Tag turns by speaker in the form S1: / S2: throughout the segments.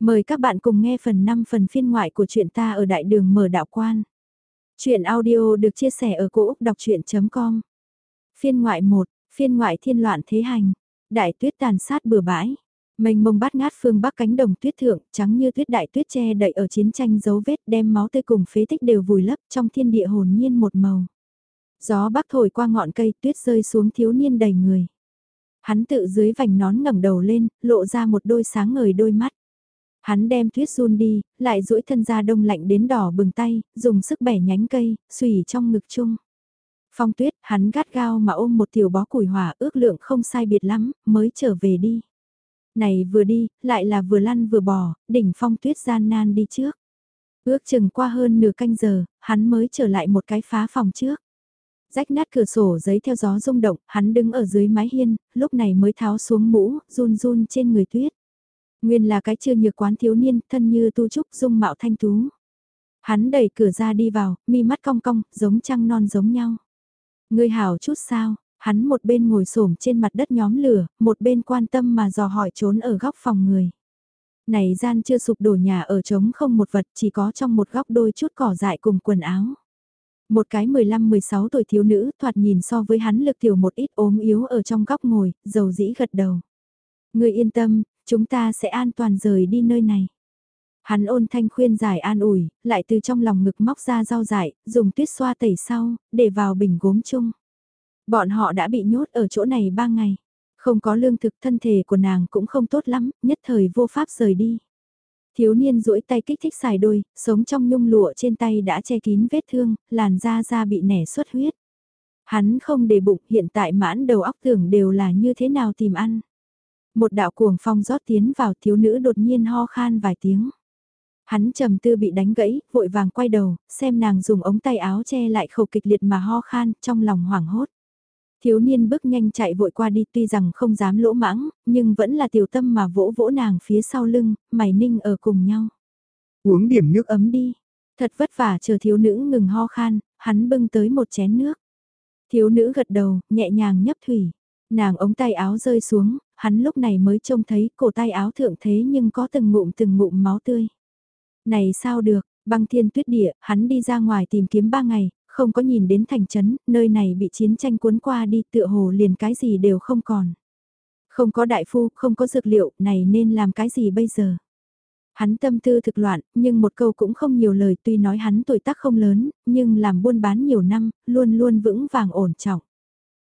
S1: Mời các bạn cùng nghe phần 5 phần phiên ngoại của truyện ta ở đại đường mở đạo quan. Chuyện audio được chia sẻ ở cỗ đọc chuyện.com Phiên ngoại 1, phiên ngoại thiên loạn thế hành, đại tuyết tàn sát bừa bãi. Mênh mông bát ngát phương bắc cánh đồng tuyết thượng, trắng như tuyết đại tuyết che đậy ở chiến tranh dấu vết đem máu tươi cùng phế tích đều vùi lấp trong thiên địa hồn nhiên một màu. Gió bắc thổi qua ngọn cây tuyết rơi xuống thiếu niên đầy người. Hắn tự dưới vành nón ngẩng đầu lên, lộ ra một đôi sáng ngời đôi mắt. Hắn đem tuyết run đi, lại duỗi thân ra đông lạnh đến đỏ bừng tay, dùng sức bẻ nhánh cây, xùy trong ngực chung. Phong tuyết, hắn gắt gao mà ôm một tiểu bó củi hỏa ước lượng không sai biệt lắm, mới trở về đi. Này vừa đi, lại là vừa lăn vừa bò, đỉnh phong tuyết gian nan đi trước. Ước chừng qua hơn nửa canh giờ, hắn mới trở lại một cái phá phòng trước. Rách nát cửa sổ giấy theo gió rung động, hắn đứng ở dưới mái hiên, lúc này mới tháo xuống mũ, run run trên người tuyết. Nguyên là cái chưa nhược quán thiếu niên, thân như tu trúc dung mạo thanh tú. Hắn đẩy cửa ra đi vào, mi mắt cong cong, giống trăng non giống nhau. Ngươi hảo chút sao, hắn một bên ngồi xổm trên mặt đất nhóm lửa, một bên quan tâm mà dò hỏi trốn ở góc phòng người. Này gian chưa sụp đổ nhà ở trống không một vật chỉ có trong một góc đôi chút cỏ dại cùng quần áo. Một cái 15-16 tuổi thiếu nữ thoạt nhìn so với hắn lực tiểu một ít ốm yếu ở trong góc ngồi, dầu dĩ gật đầu. Người yên tâm, Chúng ta sẽ an toàn rời đi nơi này. Hắn ôn thanh khuyên giải an ủi, lại từ trong lòng ngực móc ra rau dại, dùng tuyết xoa tẩy sau, để vào bình gốm chung. Bọn họ đã bị nhốt ở chỗ này ba ngày. Không có lương thực thân thể của nàng cũng không tốt lắm, nhất thời vô pháp rời đi. Thiếu niên duỗi tay kích thích xài đôi, sống trong nhung lụa trên tay đã che kín vết thương, làn da da bị nẻ xuất huyết. Hắn không để bụng hiện tại mãn đầu óc tưởng đều là như thế nào tìm ăn. Một đạo cuồng phong rót tiến vào thiếu nữ đột nhiên ho khan vài tiếng. Hắn trầm tư bị đánh gãy, vội vàng quay đầu, xem nàng dùng ống tay áo che lại khẩu kịch liệt mà ho khan, trong lòng hoảng hốt. Thiếu niên bước nhanh chạy vội qua đi tuy rằng không dám lỗ mãng, nhưng vẫn là tiểu tâm mà vỗ vỗ nàng phía sau lưng, mày ninh ở cùng nhau.
S2: Uống điểm nước ấm đi.
S1: Thật vất vả chờ thiếu nữ ngừng ho khan, hắn bưng tới một chén nước. Thiếu nữ gật đầu, nhẹ nhàng nhấp thủy. Nàng ống tay áo rơi xuống, hắn lúc này mới trông thấy cổ tay áo thượng thế nhưng có từng ngụm từng ngụm máu tươi. Này sao được, băng thiên tuyết địa, hắn đi ra ngoài tìm kiếm ba ngày, không có nhìn đến thành trấn, nơi này bị chiến tranh cuốn qua đi tựa hồ liền cái gì đều không còn. Không có đại phu, không có dược liệu, này nên làm cái gì bây giờ? Hắn tâm tư thực loạn, nhưng một câu cũng không nhiều lời tuy nói hắn tuổi tác không lớn, nhưng làm buôn bán nhiều năm, luôn luôn vững vàng ổn trọng.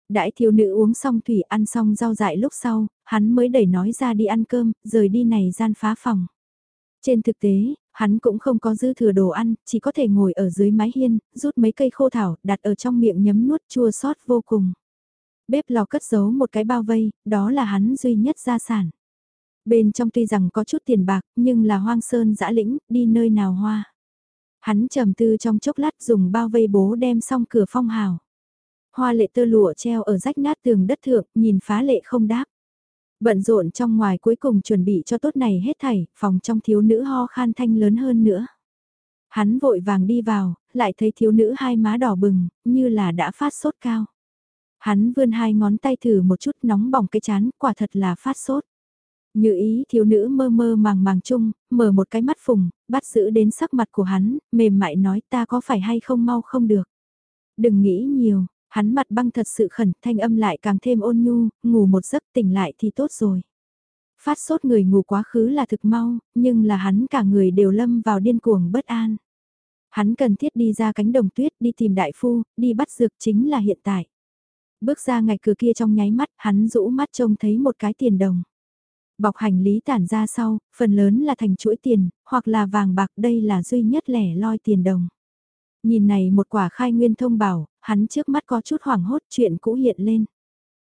S1: Đãi thiếu nữ uống xong thủy ăn xong rau dại lúc sau, hắn mới đẩy nói ra đi ăn cơm, rời đi này gian phá phòng. Trên thực tế, hắn cũng không có dư thừa đồ ăn, chỉ có thể ngồi ở dưới mái hiên, rút mấy cây khô thảo, đặt ở trong miệng nhấm nuốt chua xót vô cùng. Bếp lò cất giấu một cái bao vây, đó là hắn duy nhất gia sản. Bên trong tuy rằng có chút tiền bạc, nhưng là hoang sơn dã lĩnh, đi nơi nào hoa. Hắn trầm tư trong chốc lát dùng bao vây bố đem xong cửa phong hào. Hoa lệ tơ lụa treo ở rách nát tường đất thượng, nhìn phá lệ không đáp. Bận rộn trong ngoài cuối cùng chuẩn bị cho tốt này hết thảy, phòng trong thiếu nữ ho khan thanh lớn hơn nữa. Hắn vội vàng đi vào, lại thấy thiếu nữ hai má đỏ bừng, như là đã phát sốt cao. Hắn vươn hai ngón tay thử một chút nóng bỏng cái chán, quả thật là phát sốt. Như ý thiếu nữ mơ mơ màng màng chung, mở một cái mắt phùng, bắt giữ đến sắc mặt của hắn, mềm mại nói ta có phải hay không mau không được. Đừng nghĩ nhiều, Hắn mặt băng thật sự khẩn, thanh âm lại càng thêm ôn nhu, ngủ một giấc tỉnh lại thì tốt rồi. Phát sốt người ngủ quá khứ là thực mau, nhưng là hắn cả người đều lâm vào điên cuồng bất an. Hắn cần thiết đi ra cánh đồng tuyết đi tìm đại phu, đi bắt dược chính là hiện tại. Bước ra ngạch cửa kia trong nháy mắt, hắn rũ mắt trông thấy một cái tiền đồng. Bọc hành lý tản ra sau, phần lớn là thành chuỗi tiền, hoặc là vàng bạc đây là duy nhất lẻ loi tiền đồng. Nhìn này một quả khai nguyên thông bảo, hắn trước mắt có chút hoảng hốt chuyện cũ hiện lên.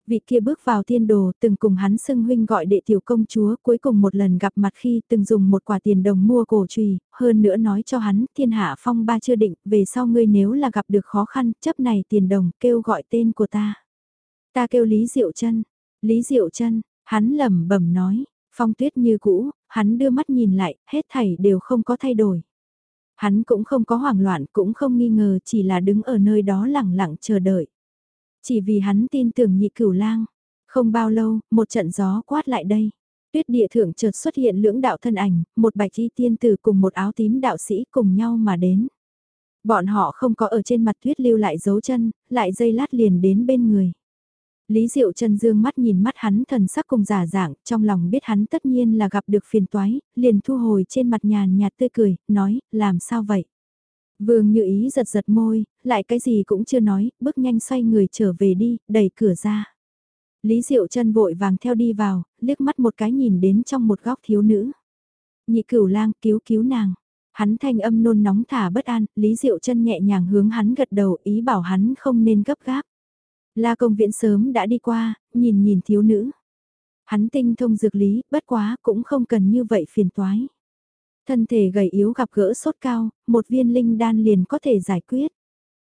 S1: Vị kia bước vào tiên đồ từng cùng hắn xưng huynh gọi đệ tiểu công chúa cuối cùng một lần gặp mặt khi từng dùng một quả tiền đồng mua cổ trùy, hơn nữa nói cho hắn thiên hạ phong ba chưa định, về sau ngươi nếu là gặp được khó khăn chấp này tiền đồng kêu gọi tên của ta. Ta kêu Lý Diệu chân Lý Diệu chân hắn lẩm bẩm nói, phong tuyết như cũ, hắn đưa mắt nhìn lại, hết thảy đều không có thay đổi. Hắn cũng không có hoảng loạn, cũng không nghi ngờ, chỉ là đứng ở nơi đó lẳng lặng chờ đợi. Chỉ vì hắn tin tưởng nhị cửu lang. Không bao lâu, một trận gió quát lại đây. Tuyết địa thượng chợt xuất hiện lưỡng đạo thân ảnh, một bạch y tiên tử cùng một áo tím đạo sĩ cùng nhau mà đến. Bọn họ không có ở trên mặt tuyết lưu lại dấu chân, lại dây lát liền đến bên người. Lý Diệu Trần dương mắt nhìn mắt hắn thần sắc cùng giả dạng, trong lòng biết hắn tất nhiên là gặp được phiền toái, liền thu hồi trên mặt nhàn nhạt tươi cười, nói, làm sao vậy? Vương như ý giật giật môi, lại cái gì cũng chưa nói, bước nhanh xoay người trở về đi, đẩy cửa ra. Lý Diệu Trần vội vàng theo đi vào, liếc mắt một cái nhìn đến trong một góc thiếu nữ. Nhị cửu lang cứu cứu nàng. Hắn thanh âm nôn nóng thả bất an, Lý Diệu Trân nhẹ nhàng hướng hắn gật đầu ý bảo hắn không nên gấp gáp. La công viện sớm đã đi qua, nhìn nhìn thiếu nữ. Hắn tinh thông dược lý, bất quá cũng không cần như vậy phiền toái. Thân thể gầy yếu gặp gỡ sốt cao, một viên linh đan liền có thể giải quyết.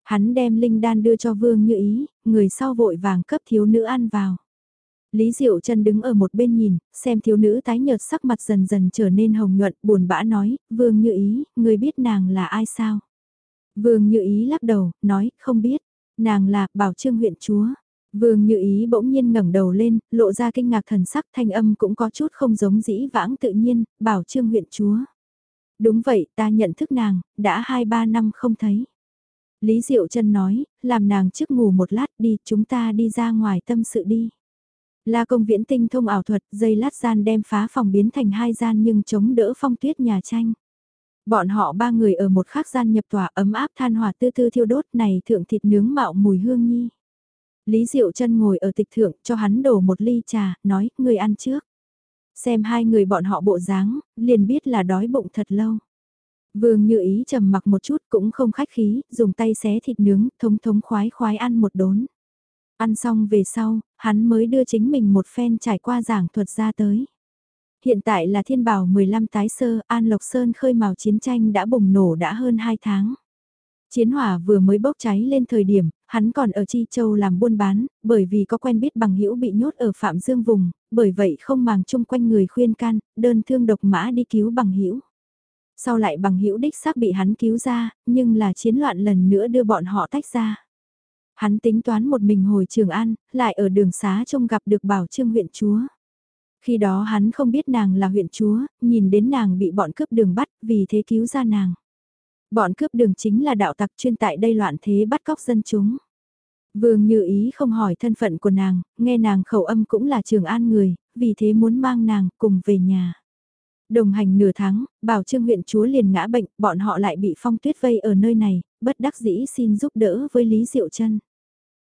S1: Hắn đem linh đan đưa cho vương như ý, người sau vội vàng cấp thiếu nữ ăn vào. Lý Diệu chân đứng ở một bên nhìn, xem thiếu nữ tái nhợt sắc mặt dần dần trở nên hồng nhuận, buồn bã nói, vương như ý, người biết nàng là ai sao? Vương như ý lắc đầu, nói, không biết, nàng là bảo trương huyện chúa. Vương như ý bỗng nhiên ngẩng đầu lên, lộ ra kinh ngạc thần sắc thanh âm cũng có chút không giống dĩ vãng tự nhiên, bảo trương huyện chúa. Đúng vậy, ta nhận thức nàng, đã 2-3 năm không thấy. Lý Diệu chân nói, làm nàng trước ngủ một lát đi, chúng ta đi ra ngoài tâm sự đi. La công viễn tinh thông ảo thuật, dây lát gian đem phá phòng biến thành hai gian nhưng chống đỡ phong tuyết nhà tranh. Bọn họ ba người ở một khắc gian nhập tòa ấm áp than hòa tư tư thiêu đốt này thượng thịt nướng mạo mùi hương nhi. Lý Diệu chân ngồi ở tịch thượng cho hắn đổ một ly trà, nói, người ăn trước. Xem hai người bọn họ bộ dáng, liền biết là đói bụng thật lâu. Vương như ý trầm mặc một chút cũng không khách khí, dùng tay xé thịt nướng, thống thống khoái khoái ăn một đốn. Ăn xong về sau, hắn mới đưa chính mình một phen trải qua giảng thuật ra tới. Hiện tại là thiên bảo 15 tái sơ, An Lộc Sơn khơi mào chiến tranh đã bùng nổ đã hơn 2 tháng. Chiến hỏa vừa mới bốc cháy lên thời điểm, hắn còn ở Chi Châu làm buôn bán, bởi vì có quen biết bằng hữu bị nhốt ở Phạm Dương vùng, bởi vậy không màng chung quanh người khuyên can, đơn thương độc mã đi cứu bằng hữu. Sau lại bằng hữu đích xác bị hắn cứu ra, nhưng là chiến loạn lần nữa đưa bọn họ tách ra. Hắn tính toán một mình hồi Trường An, lại ở đường xá trông gặp được bảo trương huyện chúa. Khi đó hắn không biết nàng là huyện chúa, nhìn đến nàng bị bọn cướp đường bắt, vì thế cứu ra nàng. Bọn cướp đường chính là đạo tặc chuyên tại đây loạn thế bắt cóc dân chúng. Vương như ý không hỏi thân phận của nàng, nghe nàng khẩu âm cũng là trường an người, vì thế muốn mang nàng cùng về nhà. Đồng hành nửa tháng, bảo trương huyện chúa liền ngã bệnh, bọn họ lại bị phong tuyết vây ở nơi này, bất đắc dĩ xin giúp đỡ với Lý Diệu chân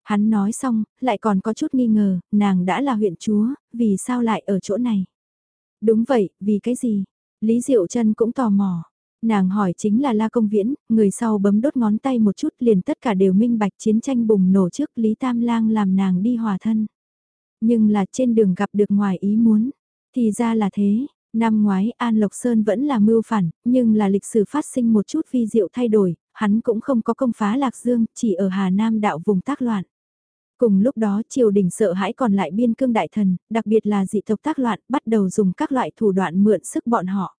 S1: Hắn nói xong, lại còn có chút nghi ngờ, nàng đã là huyện chúa, vì sao lại ở chỗ này? Đúng vậy, vì cái gì? Lý Diệu chân cũng tò mò. Nàng hỏi chính là La Công Viễn, người sau bấm đốt ngón tay một chút liền tất cả đều minh bạch chiến tranh bùng nổ trước Lý Tam Lang làm nàng đi hòa thân. Nhưng là trên đường gặp được ngoài ý muốn, thì ra là thế, năm ngoái An Lộc Sơn vẫn là mưu phản, nhưng là lịch sử phát sinh một chút vi diệu thay đổi, hắn cũng không có công phá Lạc Dương, chỉ ở Hà Nam đạo vùng tác loạn. Cùng lúc đó triều đình sợ hãi còn lại biên cương đại thần, đặc biệt là dị tộc tác loạn, bắt đầu dùng các loại thủ đoạn mượn sức bọn họ.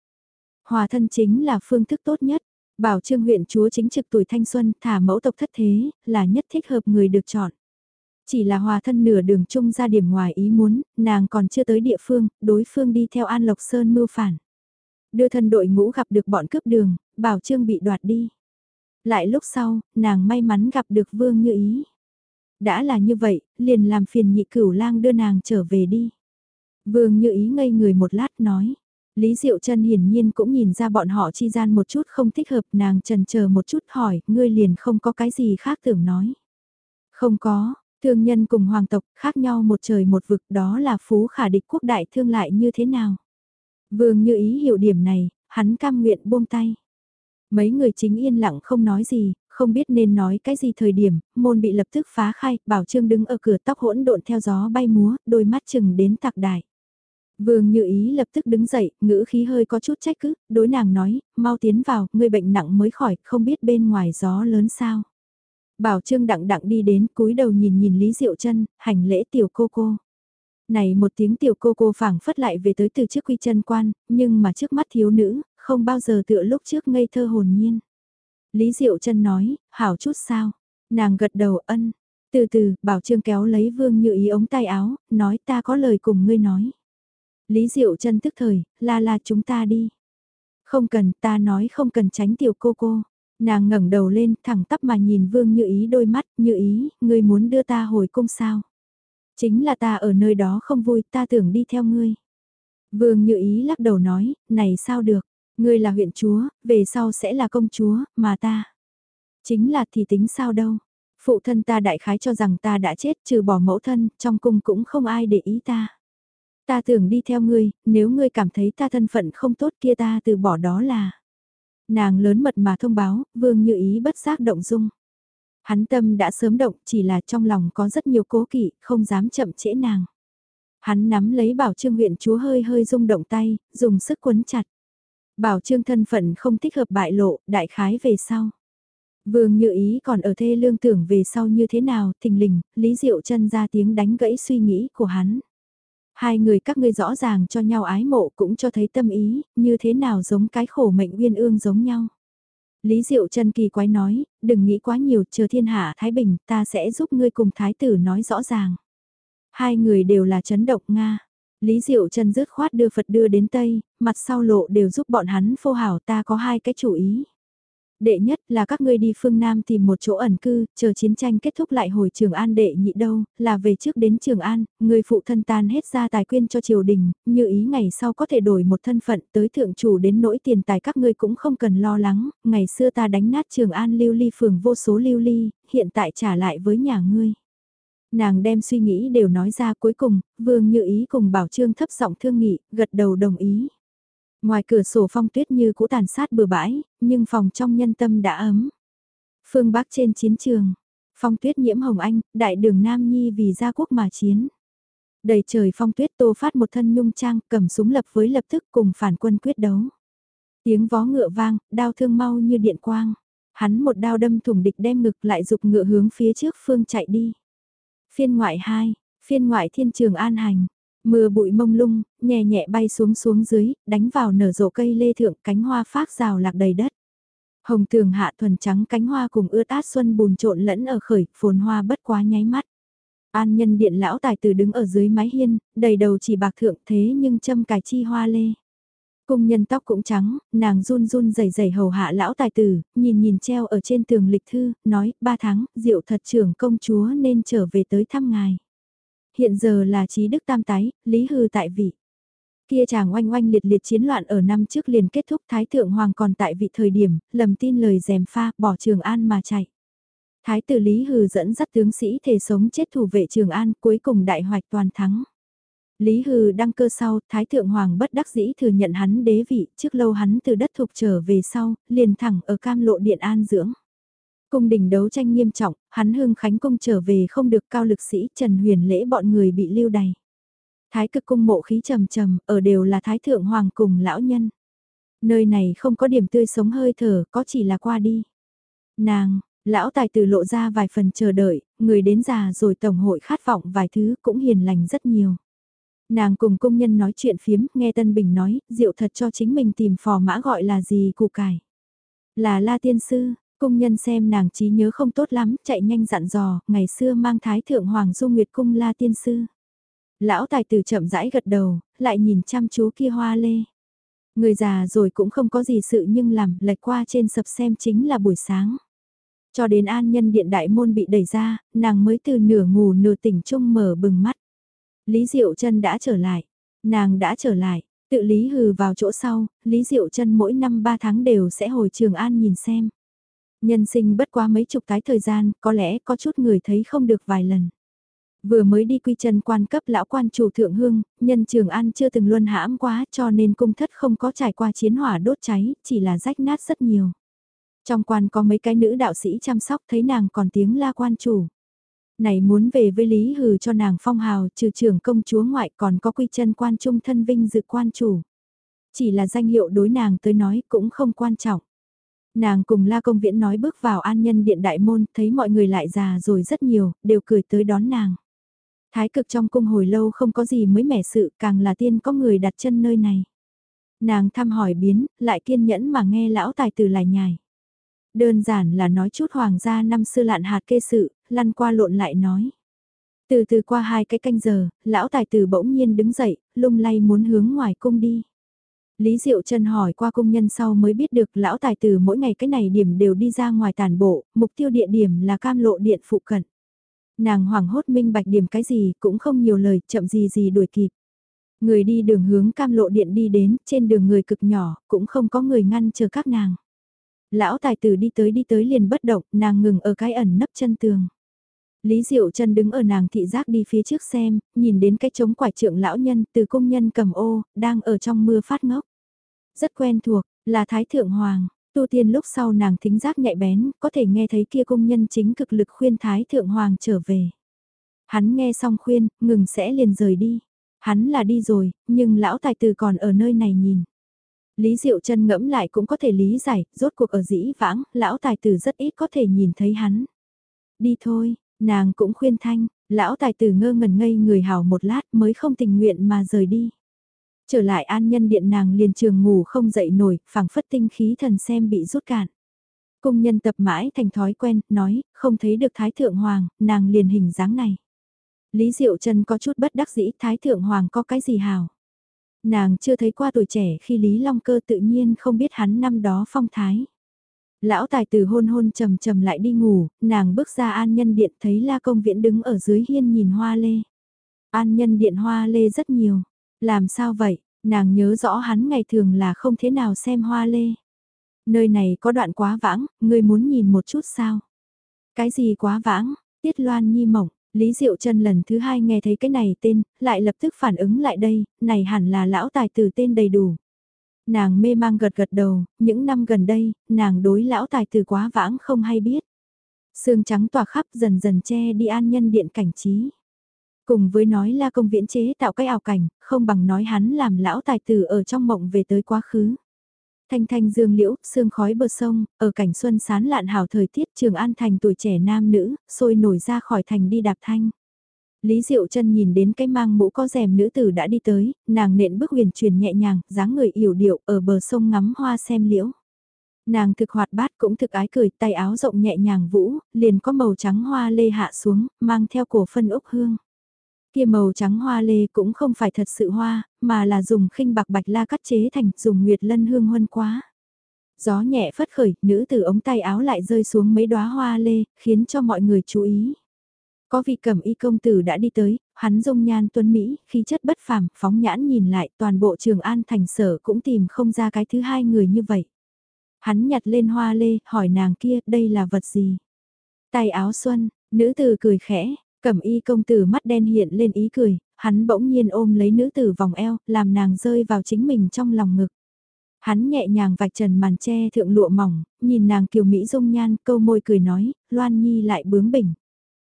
S1: Hòa thân chính là phương thức tốt nhất. Bảo trương huyện chúa chính trực tuổi thanh xuân thả mẫu tộc thất thế, là nhất thích hợp người được chọn. Chỉ là hòa thân nửa đường chung ra điểm ngoài ý muốn, nàng còn chưa tới địa phương, đối phương đi theo An Lộc Sơn mưu phản. Đưa thân đội ngũ gặp được bọn cướp đường, bảo trương bị đoạt đi. Lại lúc sau, nàng may mắn gặp được vương như ý. Đã là như vậy, liền làm phiền nhị cửu lang đưa nàng trở về đi. Vương như ý ngây người một lát nói. Lý Diệu Trân hiển nhiên cũng nhìn ra bọn họ chi gian một chút không thích hợp nàng trần chờ một chút hỏi, ngươi liền không có cái gì khác tưởng nói. Không có, thương nhân cùng hoàng tộc khác nhau một trời một vực đó là phú khả địch quốc đại thương lại như thế nào. Vương như ý hiểu điểm này, hắn cam nguyện buông tay. Mấy người chính yên lặng không nói gì, không biết nên nói cái gì thời điểm, môn bị lập tức phá khai, bảo trương đứng ở cửa tóc hỗn độn theo gió bay múa, đôi mắt chừng đến tạc đại. Vương Như Ý lập tức đứng dậy, ngữ khí hơi có chút trách cứ, đối nàng nói, mau tiến vào, người bệnh nặng mới khỏi, không biết bên ngoài gió lớn sao. Bảo Trương đặng đặng đi đến, cúi đầu nhìn nhìn Lý Diệu chân hành lễ tiểu cô cô. Này một tiếng tiểu cô cô phảng phất lại về tới từ trước quy chân quan, nhưng mà trước mắt thiếu nữ, không bao giờ tựa lúc trước ngây thơ hồn nhiên. Lý Diệu chân nói, hảo chút sao. Nàng gật đầu ân. Từ từ, Bảo Trương kéo lấy Vương Như Ý ống tay áo, nói ta có lời cùng ngươi nói. Lý Diệu chân tức thời, la la chúng ta đi. Không cần, ta nói không cần tránh tiểu cô cô. Nàng ngẩng đầu lên, thẳng tắp mà nhìn Vương Như Ý đôi mắt, Như Ý, ngươi muốn đưa ta hồi cung sao? Chính là ta ở nơi đó không vui, ta tưởng đi theo ngươi. Vương Như Ý lắc đầu nói, này sao được, ngươi là huyện chúa, về sau sẽ là công chúa, mà ta. Chính là thì tính sao đâu. Phụ thân ta đại khái cho rằng ta đã chết trừ bỏ mẫu thân, trong cung cũng không ai để ý ta. Ta tưởng đi theo ngươi, nếu ngươi cảm thấy ta thân phận không tốt kia ta từ bỏ đó là. Nàng lớn mật mà thông báo, vương như ý bất giác động dung. Hắn tâm đã sớm động, chỉ là trong lòng có rất nhiều cố kỵ, không dám chậm trễ nàng. Hắn nắm lấy bảo trương huyện chúa hơi hơi rung động tay, dùng sức quấn chặt. Bảo trương thân phận không thích hợp bại lộ, đại khái về sau. Vương như ý còn ở thê lương tưởng về sau như thế nào, thình lình, Lý Diệu chân ra tiếng đánh gãy suy nghĩ của hắn. Hai người các ngươi rõ ràng cho nhau ái mộ cũng cho thấy tâm ý, như thế nào giống cái khổ mệnh uyên ương giống nhau. Lý Diệu chân kỳ quái nói, đừng nghĩ quá nhiều, chờ thiên hạ Thái Bình, ta sẽ giúp ngươi cùng Thái tử nói rõ ràng. Hai người đều là chấn động Nga. Lý Diệu chân rớt khoát đưa Phật đưa đến Tây, mặt sau lộ đều giúp bọn hắn phô hảo ta có hai cái chủ ý. Đệ nhất là các ngươi đi phương Nam tìm một chỗ ẩn cư, chờ chiến tranh kết thúc lại hồi Trường An đệ nhị đâu, là về trước đến Trường An, người phụ thân tan hết ra tài quyên cho triều đình, như ý ngày sau có thể đổi một thân phận tới thượng chủ đến nỗi tiền tài các ngươi cũng không cần lo lắng, ngày xưa ta đánh nát Trường An lưu ly phường vô số lưu ly, hiện tại trả lại với nhà ngươi. Nàng đem suy nghĩ đều nói ra cuối cùng, vương như ý cùng bảo trương thấp giọng thương nghị, gật đầu đồng ý. Ngoài cửa sổ phong tuyết như cũ tàn sát bừa bãi, nhưng phòng trong nhân tâm đã ấm. Phương Bắc trên chiến trường, phong tuyết nhiễm hồng anh, đại đường Nam Nhi vì gia quốc mà chiến. Đầy trời phong tuyết tô phát một thân nhung trang cầm súng lập với lập tức cùng phản quân quyết đấu. Tiếng vó ngựa vang, đao thương mau như điện quang. Hắn một đao đâm thủng địch đem ngực lại dục ngựa hướng phía trước phương chạy đi. Phiên ngoại 2, phiên ngoại thiên trường an hành. Mưa bụi mông lung, nhẹ nhẹ bay xuống xuống dưới, đánh vào nở rộ cây lê thượng cánh hoa phát rào lạc đầy đất. Hồng tường hạ thuần trắng cánh hoa cùng ướt át xuân bùn trộn lẫn ở khởi, phồn hoa bất quá nháy mắt. An nhân điện lão tài tử đứng ở dưới mái hiên, đầy đầu chỉ bạc thượng thế nhưng châm cài chi hoa lê. Cung nhân tóc cũng trắng, nàng run run rẩy rẩy hầu hạ lão tài tử, nhìn nhìn treo ở trên tường lịch thư, nói, ba tháng, diệu thật trưởng công chúa nên trở về tới thăm ngài. Hiện giờ là trí đức tam tái, lý hư tại vị. Kia chàng oanh oanh liệt liệt chiến loạn ở năm trước liền kết thúc Thái Thượng Hoàng còn tại vị thời điểm, lầm tin lời dèm pha, bỏ Trường An mà chạy. Thái tử Lý Hừ dẫn dắt tướng sĩ thể sống chết thủ vệ Trường An cuối cùng đại hoạch toàn thắng. Lý Hư đăng cơ sau, Thái Thượng Hoàng bất đắc dĩ thừa nhận hắn đế vị, trước lâu hắn từ đất thục trở về sau, liền thẳng ở cam lộ điện an dưỡng. Cung đình đấu tranh nghiêm trọng, hắn hương khánh cung trở về không được cao lực sĩ Trần Huyền lễ bọn người bị lưu đày. Thái cực cung mộ khí trầm trầm, ở đều là Thái Thượng Hoàng cùng lão nhân. Nơi này không có điểm tươi sống hơi thở, có chỉ là qua đi. Nàng, lão tài tử lộ ra vài phần chờ đợi, người đến già rồi tổng hội khát vọng vài thứ cũng hiền lành rất nhiều. Nàng cùng công nhân nói chuyện phiếm, nghe Tân Bình nói, rượu thật cho chính mình tìm phò mã gọi là gì củ cải. Là La Tiên Sư, công nhân xem nàng trí nhớ không tốt lắm, chạy nhanh dặn dò, ngày xưa mang thái thượng hoàng du nguyệt cung la tiên sư. Lão tài tử chậm rãi gật đầu, lại nhìn chăm chú kia hoa lê. Người già rồi cũng không có gì sự nhưng làm, lệch qua trên sập xem chính là buổi sáng. Cho đến an nhân điện đại môn bị đẩy ra, nàng mới từ nửa ngủ nửa tỉnh trung mở bừng mắt. Lý Diệu Trân đã trở lại, nàng đã trở lại, tự Lý hừ vào chỗ sau, Lý Diệu Trân mỗi năm ba tháng đều sẽ hồi Trường An nhìn xem. Nhân sinh bất quá mấy chục cái thời gian, có lẽ có chút người thấy không được vài lần. Vừa mới đi quy chân quan cấp lão quan chủ thượng hương, nhân trường an chưa từng luân hãm quá cho nên cung thất không có trải qua chiến hỏa đốt cháy, chỉ là rách nát rất nhiều. Trong quan có mấy cái nữ đạo sĩ chăm sóc thấy nàng còn tiếng la quan chủ. Này muốn về với Lý Hừ cho nàng phong hào trừ trưởng công chúa ngoại còn có quy chân quan trung thân vinh dự quan chủ. Chỉ là danh hiệu đối nàng tới nói cũng không quan trọng. Nàng cùng La Công Viễn nói bước vào an nhân điện đại môn, thấy mọi người lại già rồi rất nhiều, đều cười tới đón nàng. Thái cực trong cung hồi lâu không có gì mới mẻ sự, càng là tiên có người đặt chân nơi này. Nàng thăm hỏi biến, lại kiên nhẫn mà nghe lão tài tử lại nhài. Đơn giản là nói chút hoàng gia năm xưa lạn hạt kê sự, lăn qua lộn lại nói. Từ từ qua hai cái canh giờ, lão tài tử bỗng nhiên đứng dậy, lung lay muốn hướng ngoài cung đi. Lý Diệu Trân hỏi qua công nhân sau mới biết được lão tài tử mỗi ngày cái này điểm đều đi ra ngoài tàn bộ, mục tiêu địa điểm là cam lộ điện phụ cận. Nàng hoảng hốt minh bạch điểm cái gì cũng không nhiều lời, chậm gì gì đuổi kịp. Người đi đường hướng cam lộ điện đi đến, trên đường người cực nhỏ, cũng không có người ngăn chờ các nàng. Lão tài tử đi tới đi tới liền bất động, nàng ngừng ở cái ẩn nấp chân tường. Lý Diệu Trân đứng ở nàng thị giác đi phía trước xem, nhìn đến cái trống quải trượng lão nhân từ công nhân cầm ô, đang ở trong mưa phát ngốc. Rất quen thuộc, là Thái Thượng Hoàng, tu tiên lúc sau nàng thính giác nhạy bén, có thể nghe thấy kia công nhân chính cực lực khuyên Thái Thượng Hoàng trở về. Hắn nghe xong khuyên, ngừng sẽ liền rời đi. Hắn là đi rồi, nhưng lão tài tử còn ở nơi này nhìn. Lý Diệu Trân ngẫm lại cũng có thể lý giải, rốt cuộc ở dĩ vãng, lão tài tử rất ít có thể nhìn thấy hắn. Đi thôi, nàng cũng khuyên thanh, lão tài tử ngơ ngẩn ngây người hào một lát mới không tình nguyện mà rời đi. Trở lại an nhân điện nàng liền trường ngủ không dậy nổi, phảng phất tinh khí thần xem bị rút cạn. Cung nhân tập mãi thành thói quen, nói, không thấy được Thái Thượng Hoàng, nàng liền hình dáng này. Lý Diệu Trân có chút bất đắc dĩ Thái Thượng Hoàng có cái gì hào. Nàng chưa thấy qua tuổi trẻ khi Lý Long Cơ tự nhiên không biết hắn năm đó phong thái. Lão tài tử hôn hôn trầm trầm lại đi ngủ, nàng bước ra an nhân điện thấy la công viễn đứng ở dưới hiên nhìn hoa lê. An nhân điện hoa lê rất nhiều. Làm sao vậy, nàng nhớ rõ hắn ngày thường là không thế nào xem hoa lê. Nơi này có đoạn quá vãng, ngươi muốn nhìn một chút sao? Cái gì quá vãng? Tiết Loan Nhi mộng, Lý Diệu Trân lần thứ hai nghe thấy cái này tên, lại lập tức phản ứng lại đây, này hẳn là lão tài tử tên đầy đủ. Nàng mê mang gật gật đầu, những năm gần đây, nàng đối lão tài tử quá vãng không hay biết. Sương trắng tỏa khắp dần dần che đi an nhân điện cảnh trí. Cùng với nói la công viễn chế tạo cái ảo cảnh, không bằng nói hắn làm lão tài tử ở trong mộng về tới quá khứ. Thanh thanh dương liễu, sương khói bờ sông, ở cảnh xuân sán lạn hào thời tiết trường an thành tuổi trẻ nam nữ, sôi nổi ra khỏi thành đi đạp thanh. Lý Diệu chân nhìn đến cái mang mũ có rèm nữ tử đã đi tới, nàng nện bước huyền truyền nhẹ nhàng, dáng người yểu điệu ở bờ sông ngắm hoa xem liễu. Nàng thực hoạt bát cũng thực ái cười, tay áo rộng nhẹ nhàng vũ, liền có màu trắng hoa lê hạ xuống, mang theo cổ phân ốc hương. Kia màu trắng hoa lê cũng không phải thật sự hoa, mà là dùng khinh bạc bạch la cắt chế thành dùng nguyệt lân hương huân quá. Gió nhẹ phất khởi, nữ từ ống tay áo lại rơi xuống mấy đóa hoa lê, khiến cho mọi người chú ý. Có vị cầm y công tử đã đi tới, hắn dung nhan tuấn Mỹ, khí chất bất phàm, phóng nhãn nhìn lại toàn bộ trường an thành sở cũng tìm không ra cái thứ hai người như vậy. Hắn nhặt lên hoa lê, hỏi nàng kia, đây là vật gì? Tay áo xuân, nữ tử cười khẽ, Cẩm y công tử mắt đen hiện lên ý cười, hắn bỗng nhiên ôm lấy nữ tử vòng eo, làm nàng rơi vào chính mình trong lòng ngực. Hắn nhẹ nhàng vạch trần màn tre thượng lụa mỏng, nhìn nàng kiều Mỹ dung nhan, câu môi cười nói, Loan Nhi lại bướng bỉnh.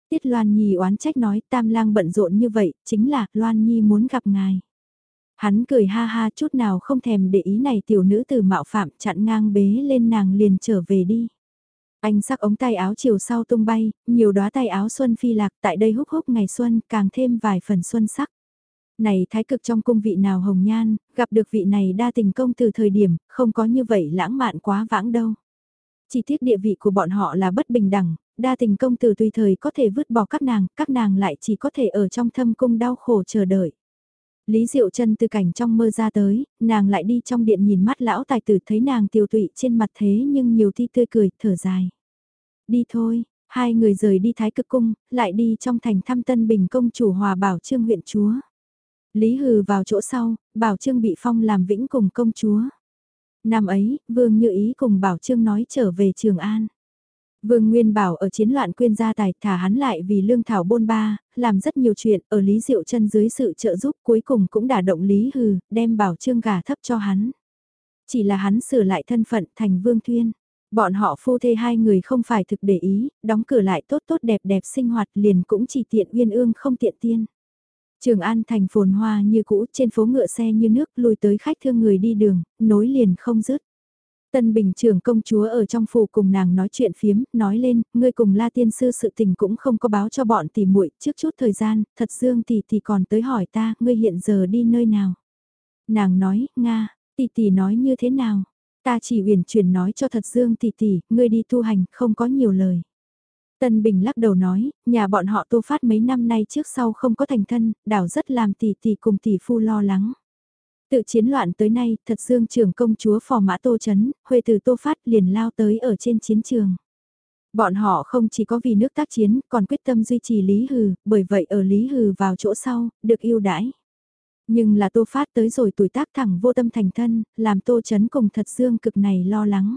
S1: Tiết Loan Nhi oán trách nói, tam lang bận rộn như vậy, chính là, Loan Nhi muốn gặp ngài. Hắn cười ha ha chút nào không thèm để ý này tiểu nữ từ mạo phạm chặn ngang bế lên nàng liền trở về đi. Anh sắc ống tay áo chiều sau tung bay, nhiều đóa tay áo xuân phi lạc tại đây húc húc ngày xuân càng thêm vài phần xuân sắc. Này thái cực trong cung vị nào hồng nhan, gặp được vị này đa tình công từ thời điểm, không có như vậy lãng mạn quá vãng đâu. Chỉ tiếc địa vị của bọn họ là bất bình đẳng, đa tình công tử tùy thời có thể vứt bỏ các nàng, các nàng lại chỉ có thể ở trong thâm cung đau khổ chờ đợi. Lý Diệu Trân từ cảnh trong mơ ra tới, nàng lại đi trong điện nhìn mắt lão tài tử thấy nàng tiêu tụy trên mặt thế nhưng nhiều thi tươi cười, thở dài. Đi thôi, hai người rời đi Thái Cực Cung, lại đi trong thành thăm tân bình công chủ hòa bảo trương huyện chúa. Lý Hừ vào chỗ sau, bảo trương bị phong làm vĩnh cùng công chúa. Năm ấy, Vương Như Ý cùng bảo trương nói trở về Trường An. Vương Nguyên Bảo ở chiến loạn quyên gia tài thả hắn lại vì lương thảo bôn ba, làm rất nhiều chuyện ở Lý Diệu chân dưới sự trợ giúp cuối cùng cũng đả động Lý Hừ, đem Bảo Trương gà thấp cho hắn. Chỉ là hắn sửa lại thân phận thành Vương Thuyên. Bọn họ phu thê hai người không phải thực để ý, đóng cửa lại tốt tốt đẹp đẹp sinh hoạt liền cũng chỉ tiện uyên ương không tiện tiên. Trường An thành phồn hoa như cũ trên phố ngựa xe như nước lùi tới khách thương người đi đường, nối liền không dứt. Tân Bình trưởng công chúa ở trong phủ cùng nàng nói chuyện phiếm, nói lên, ngươi cùng La Tiên Sư sự tình cũng không có báo cho bọn tỷ muội trước chút thời gian, thật Dương tỷ tỷ còn tới hỏi ta, ngươi hiện giờ đi nơi nào? Nàng nói, Nga, tỷ tỷ nói như thế nào? Ta chỉ uyển chuyển nói cho thật Dương tỷ tỷ, ngươi đi tu hành, không có nhiều lời. Tân Bình lắc đầu nói, nhà bọn họ tô phát mấy năm nay trước sau không có thành thân, đảo rất làm tỷ tỷ cùng tỷ phu lo lắng. Tự chiến loạn tới nay, thật dương trưởng công chúa phò mã tô chấn, huệ từ tô phát liền lao tới ở trên chiến trường. Bọn họ không chỉ có vì nước tác chiến, còn quyết tâm duy trì Lý Hừ, bởi vậy ở Lý Hừ vào chỗ sau, được yêu đãi. Nhưng là Tô Phát tới rồi tuổi tác thẳng vô tâm thành thân, làm Tô Chấn cùng thật dương cực này lo lắng.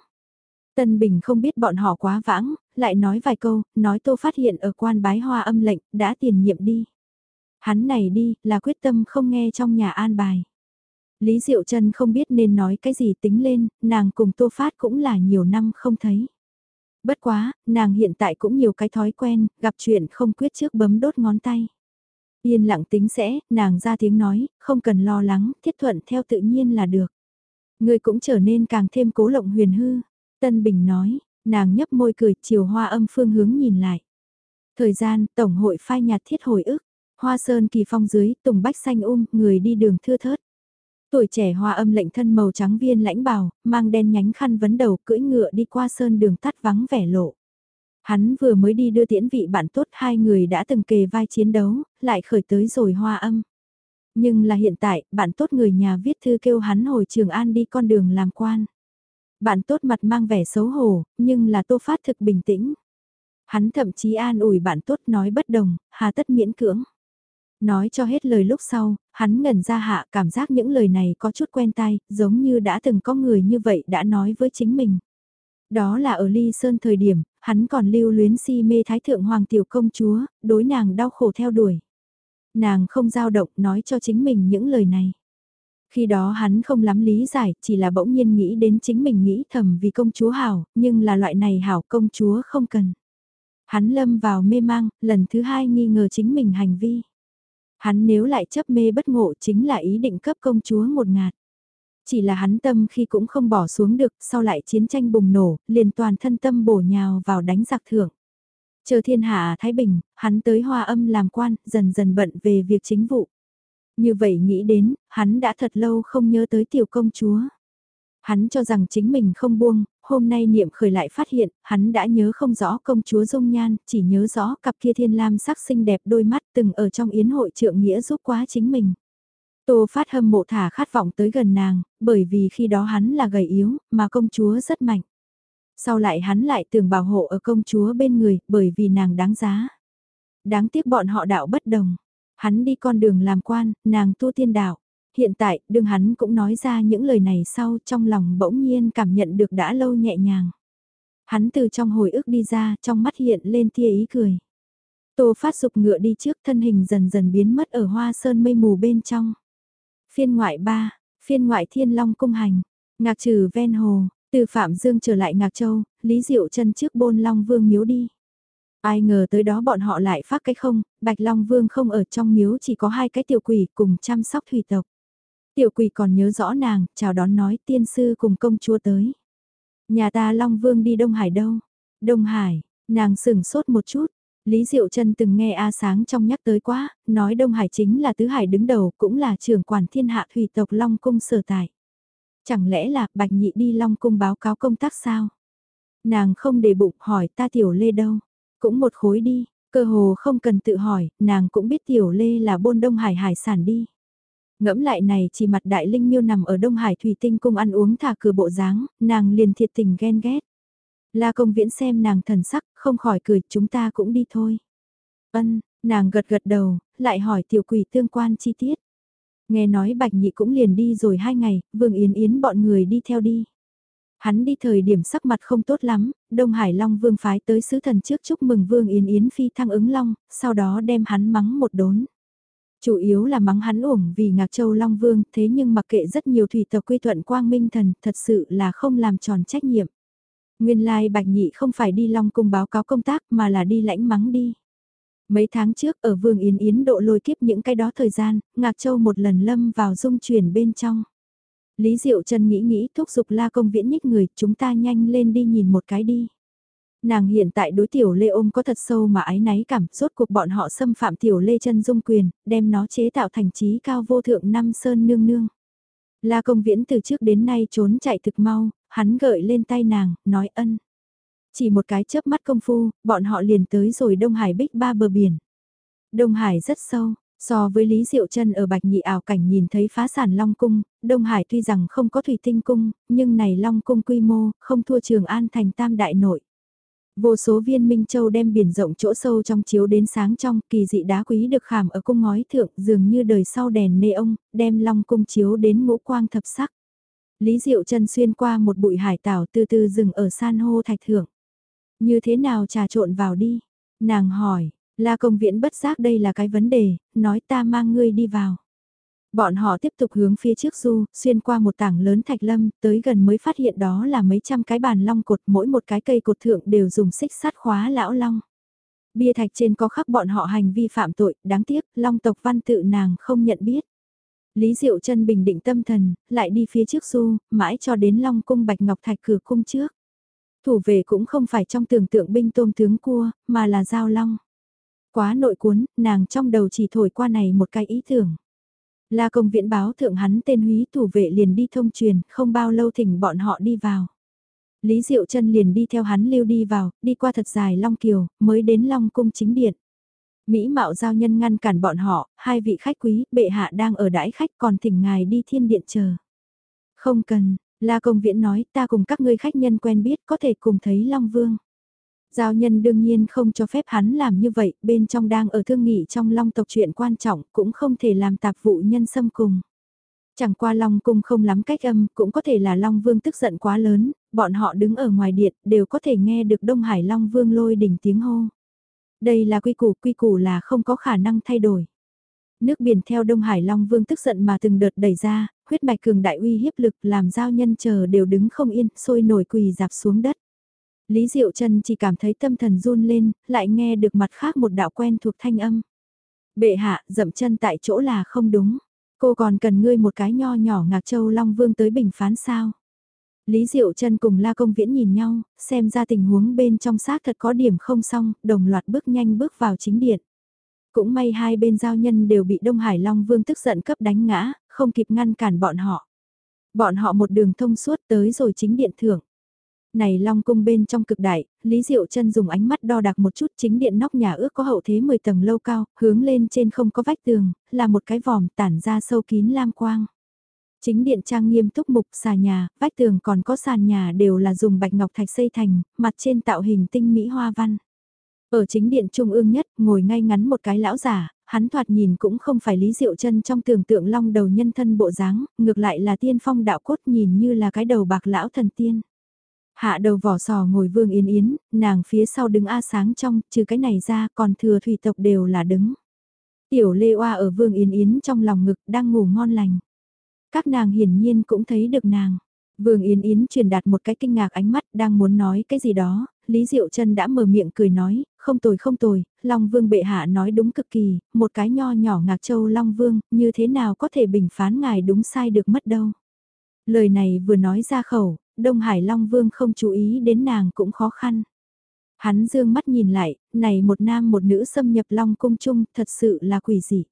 S1: Tân Bình không biết bọn họ quá vãng, lại nói vài câu, nói Tô Phát hiện ở quan bái hoa âm lệnh, đã tiền nhiệm đi. Hắn này đi, là quyết tâm không nghe trong nhà an bài. Lý Diệu Trân không biết nên nói cái gì tính lên, nàng cùng Tô Phát cũng là nhiều năm không thấy. Bất quá, nàng hiện tại cũng nhiều cái thói quen, gặp chuyện không quyết trước bấm đốt ngón tay. Yên lặng tính sẽ, nàng ra tiếng nói, không cần lo lắng, thiết thuận theo tự nhiên là được. Người cũng trở nên càng thêm cố lộng huyền hư. Tân Bình nói, nàng nhấp môi cười, chiều hoa âm phương hướng nhìn lại. Thời gian, Tổng hội phai nhạt thiết hồi ức. Hoa sơn kỳ phong dưới, tùng bách xanh um, người đi đường thưa thớt. Tuổi trẻ hoa âm lệnh thân màu trắng viên lãnh bào, mang đen nhánh khăn vấn đầu cưỡi ngựa đi qua sơn đường tắt vắng vẻ lộ. Hắn vừa mới đi đưa tiễn vị bạn tốt hai người đã từng kề vai chiến đấu, lại khởi tới rồi hoa âm. Nhưng là hiện tại, bạn tốt người nhà viết thư kêu hắn hồi Trường An đi con đường làm quan. Bạn tốt mặt mang vẻ xấu hổ, nhưng là tô phát thực bình tĩnh. Hắn thậm chí an ủi bạn tốt nói bất đồng, hà tất miễn cưỡng. Nói cho hết lời lúc sau, hắn ngẩn ra hạ cảm giác những lời này có chút quen tai, giống như đã từng có người như vậy đã nói với chính mình. Đó là ở Ly Sơn thời điểm, hắn còn lưu luyến si mê thái thượng hoàng tiểu công chúa, đối nàng đau khổ theo đuổi. Nàng không giao động nói cho chính mình những lời này. Khi đó hắn không lắm lý giải, chỉ là bỗng nhiên nghĩ đến chính mình nghĩ thầm vì công chúa hảo, nhưng là loại này hảo công chúa không cần. Hắn lâm vào mê mang, lần thứ hai nghi ngờ chính mình hành vi. Hắn nếu lại chấp mê bất ngộ chính là ý định cấp công chúa một ngạt. Chỉ là hắn tâm khi cũng không bỏ xuống được, sau lại chiến tranh bùng nổ, liền toàn thân tâm bổ nhào vào đánh giặc thưởng. Chờ thiên hạ Thái Bình, hắn tới hoa âm làm quan, dần dần bận về việc chính vụ. Như vậy nghĩ đến, hắn đã thật lâu không nhớ tới tiểu công chúa. Hắn cho rằng chính mình không buông, hôm nay niệm khởi lại phát hiện, hắn đã nhớ không rõ công chúa dung nhan, chỉ nhớ rõ cặp kia thiên lam sắc xinh đẹp đôi mắt từng ở trong yến hội trượng nghĩa giúp quá chính mình. Tô phát hâm mộ thả khát vọng tới gần nàng, bởi vì khi đó hắn là gầy yếu, mà công chúa rất mạnh. Sau lại hắn lại tưởng bảo hộ ở công chúa bên người, bởi vì nàng đáng giá. Đáng tiếc bọn họ đạo bất đồng. Hắn đi con đường làm quan, nàng tu tiên đạo. Hiện tại, đương hắn cũng nói ra những lời này sau trong lòng bỗng nhiên cảm nhận được đã lâu nhẹ nhàng. Hắn từ trong hồi ức đi ra, trong mắt hiện lên tia ý cười. Tô phát dục ngựa đi trước thân hình dần dần biến mất ở hoa sơn mây mù bên trong. Phiên ngoại ba, phiên ngoại thiên long cung hành, ngạc trừ ven hồ, từ Phạm Dương trở lại Ngạc Châu, Lý Diệu chân trước bôn Long Vương miếu đi. Ai ngờ tới đó bọn họ lại phát cái không, Bạch Long Vương không ở trong miếu chỉ có hai cái tiểu quỷ cùng chăm sóc thủy tộc. Tiểu quỷ còn nhớ rõ nàng, chào đón nói tiên sư cùng công chúa tới. Nhà ta Long Vương đi Đông Hải đâu? Đông Hải, nàng sửng sốt một chút. Lý Diệu Trân từng nghe A Sáng trong nhắc tới quá, nói Đông Hải chính là tứ hải đứng đầu, cũng là trưởng quản thiên hạ thủy tộc Long Cung sở tại. Chẳng lẽ là Bạch Nhị đi Long Cung báo cáo công tác sao? Nàng không để bụng hỏi ta Tiểu Lê đâu? Cũng một khối đi, cơ hồ không cần tự hỏi, nàng cũng biết Tiểu Lê là bôn Đông Hải hải sản đi. Ngẫm lại này chỉ mặt đại linh miêu nằm ở Đông Hải Thủy Tinh cung ăn uống thả cửa bộ dáng, nàng liền thiệt tình ghen ghét. La công viễn xem nàng thần sắc, không khỏi cười, chúng ta cũng đi thôi. Ân, nàng gật gật đầu, lại hỏi tiểu quỷ tương quan chi tiết. Nghe nói bạch nhị cũng liền đi rồi hai ngày, vương yến yến bọn người đi theo đi. Hắn đi thời điểm sắc mặt không tốt lắm, Đông Hải Long Vương phái tới sứ thần trước chúc mừng Vương Yến Yến phi thăng ứng Long, sau đó đem hắn mắng một đốn. Chủ yếu là mắng hắn uổng vì Ngạc Châu Long Vương, thế nhưng mặc kệ rất nhiều thủy tộc quy thuận quang minh thần, thật sự là không làm tròn trách nhiệm. Nguyên lai Bạch Nhị không phải đi Long Cung báo cáo công tác mà là đi lãnh mắng đi. Mấy tháng trước ở Vương Yến Yến độ lôi kiếp những cái đó thời gian, Ngạc Châu một lần lâm vào dung chuyển bên trong. Lý Diệu Trần nghĩ nghĩ thúc giục la công viễn nhích người, chúng ta nhanh lên đi nhìn một cái đi. Nàng hiện tại đối tiểu lê ôm có thật sâu mà ái náy cảm, rốt cuộc bọn họ xâm phạm tiểu lê chân dung quyền, đem nó chế tạo thành trí cao vô thượng năm sơn nương nương. La công viễn từ trước đến nay trốn chạy thực mau, hắn gợi lên tay nàng, nói ân. Chỉ một cái chớp mắt công phu, bọn họ liền tới rồi Đông Hải Bích ba bờ biển. Đông Hải rất sâu, So với Lý Diệu Trân ở Bạch Nhị ảo cảnh nhìn thấy phá sản Long Cung, Đông Hải tuy rằng không có thủy tinh cung, nhưng này Long Cung quy mô, không thua Trường An thành tam đại nội. Vô số viên Minh Châu đem biển rộng chỗ sâu trong chiếu đến sáng trong, kỳ dị đá quý được khảm ở cung ngói thượng dường như đời sau đèn nê ông, đem Long Cung chiếu đến ngũ quang thập sắc. Lý Diệu chân xuyên qua một bụi hải tảo từ từ dừng ở san hô thạch thượng. Như thế nào trà trộn vào đi? Nàng hỏi, La công viễn bất giác đây là cái vấn đề, nói ta mang ngươi đi vào. Bọn họ tiếp tục hướng phía trước du, xuyên qua một tảng lớn thạch lâm, tới gần mới phát hiện đó là mấy trăm cái bàn long cột, mỗi một cái cây cột thượng đều dùng xích sắt khóa lão long. Bia thạch trên có khắc bọn họ hành vi phạm tội, đáng tiếc, long tộc văn tự nàng không nhận biết. Lý Diệu chân bình định tâm thần, lại đi phía trước du, mãi cho đến long cung bạch ngọc thạch cửa cung trước. Thủ về cũng không phải trong tưởng tượng binh tôm tướng cua, mà là giao long. Quá nội cuốn, nàng trong đầu chỉ thổi qua này một cái ý tưởng. La công viện báo thượng hắn tên húy thủ vệ liền đi thông truyền, không bao lâu thỉnh bọn họ đi vào. Lý Diệu chân liền đi theo hắn lưu đi vào, đi qua thật dài Long Kiều, mới đến Long Cung chính điện. Mỹ mạo giao nhân ngăn cản bọn họ, hai vị khách quý, bệ hạ đang ở đãi khách còn thỉnh ngài đi thiên điện chờ. Không cần, La Công Viễn nói ta cùng các ngươi khách nhân quen biết có thể cùng thấy Long Vương. Giao nhân đương nhiên không cho phép hắn làm như vậy, bên trong đang ở thương nghị trong long tộc chuyện quan trọng, cũng không thể làm tạp vụ nhân xâm cùng. Chẳng qua Long Cung không lắm cách âm, cũng có thể là Long Vương tức giận quá lớn, bọn họ đứng ở ngoài điện, đều có thể nghe được Đông Hải Long Vương lôi đỉnh tiếng hô. Đây là quy củ, quy củ là không có khả năng thay đổi. Nước biển theo Đông Hải Long Vương tức giận mà từng đợt đẩy ra, huyết mạch cường đại uy hiếp lực làm giao nhân chờ đều đứng không yên, sôi nổi quỳ dạp xuống đất. Lý Diệu Trần chỉ cảm thấy tâm thần run lên, lại nghe được mặt khác một đạo quen thuộc thanh âm. Bệ hạ, dậm chân tại chỗ là không đúng. Cô còn cần ngươi một cái nho nhỏ ngạc châu Long Vương tới bình phán sao? Lý Diệu Trân cùng La Công Viễn nhìn nhau, xem ra tình huống bên trong xác thật có điểm không xong, đồng loạt bước nhanh bước vào chính điện. Cũng may hai bên giao nhân đều bị Đông Hải Long Vương tức giận cấp đánh ngã, không kịp ngăn cản bọn họ. Bọn họ một đường thông suốt tới rồi chính điện thưởng này Long cung bên trong cực đại, Lý Diệu chân dùng ánh mắt đo đạc một chút chính điện nóc nhà ước có hậu thế 10 tầng lâu cao, hướng lên trên không có vách tường, là một cái vòm tản ra sâu kín lam quang. Chính điện trang nghiêm túc mục xà nhà, vách tường còn có sàn nhà đều là dùng bạch ngọc thạch xây thành, mặt trên tạo hình tinh mỹ hoa văn. Ở chính điện trung ương nhất, ngồi ngay ngắn một cái lão giả, hắn thoạt nhìn cũng không phải Lý Diệu chân trong tưởng tượng long đầu nhân thân bộ dáng, ngược lại là tiên phong đạo cốt nhìn như là cái đầu bạc lão thần tiên. Hạ đầu vỏ sò ngồi Vương Yên Yến, nàng phía sau đứng A sáng trong, trừ cái này ra còn thừa thủy tộc đều là đứng. Tiểu Lê Oa ở Vương Yên Yến trong lòng ngực đang ngủ ngon lành. Các nàng hiển nhiên cũng thấy được nàng. Vương Yên Yến truyền đạt một cái kinh ngạc ánh mắt đang muốn nói cái gì đó, Lý Diệu Trân đã mở miệng cười nói, không tồi không tồi, Long Vương bệ hạ nói đúng cực kỳ, một cái nho nhỏ ngạc châu Long Vương, như thế nào có thể bình phán ngài đúng sai được mất đâu. Lời này vừa nói ra khẩu, Đông Hải Long Vương không chú ý đến nàng cũng khó khăn. Hắn dương mắt nhìn lại, này một nam một nữ xâm nhập Long Cung chung thật sự là quỷ dị.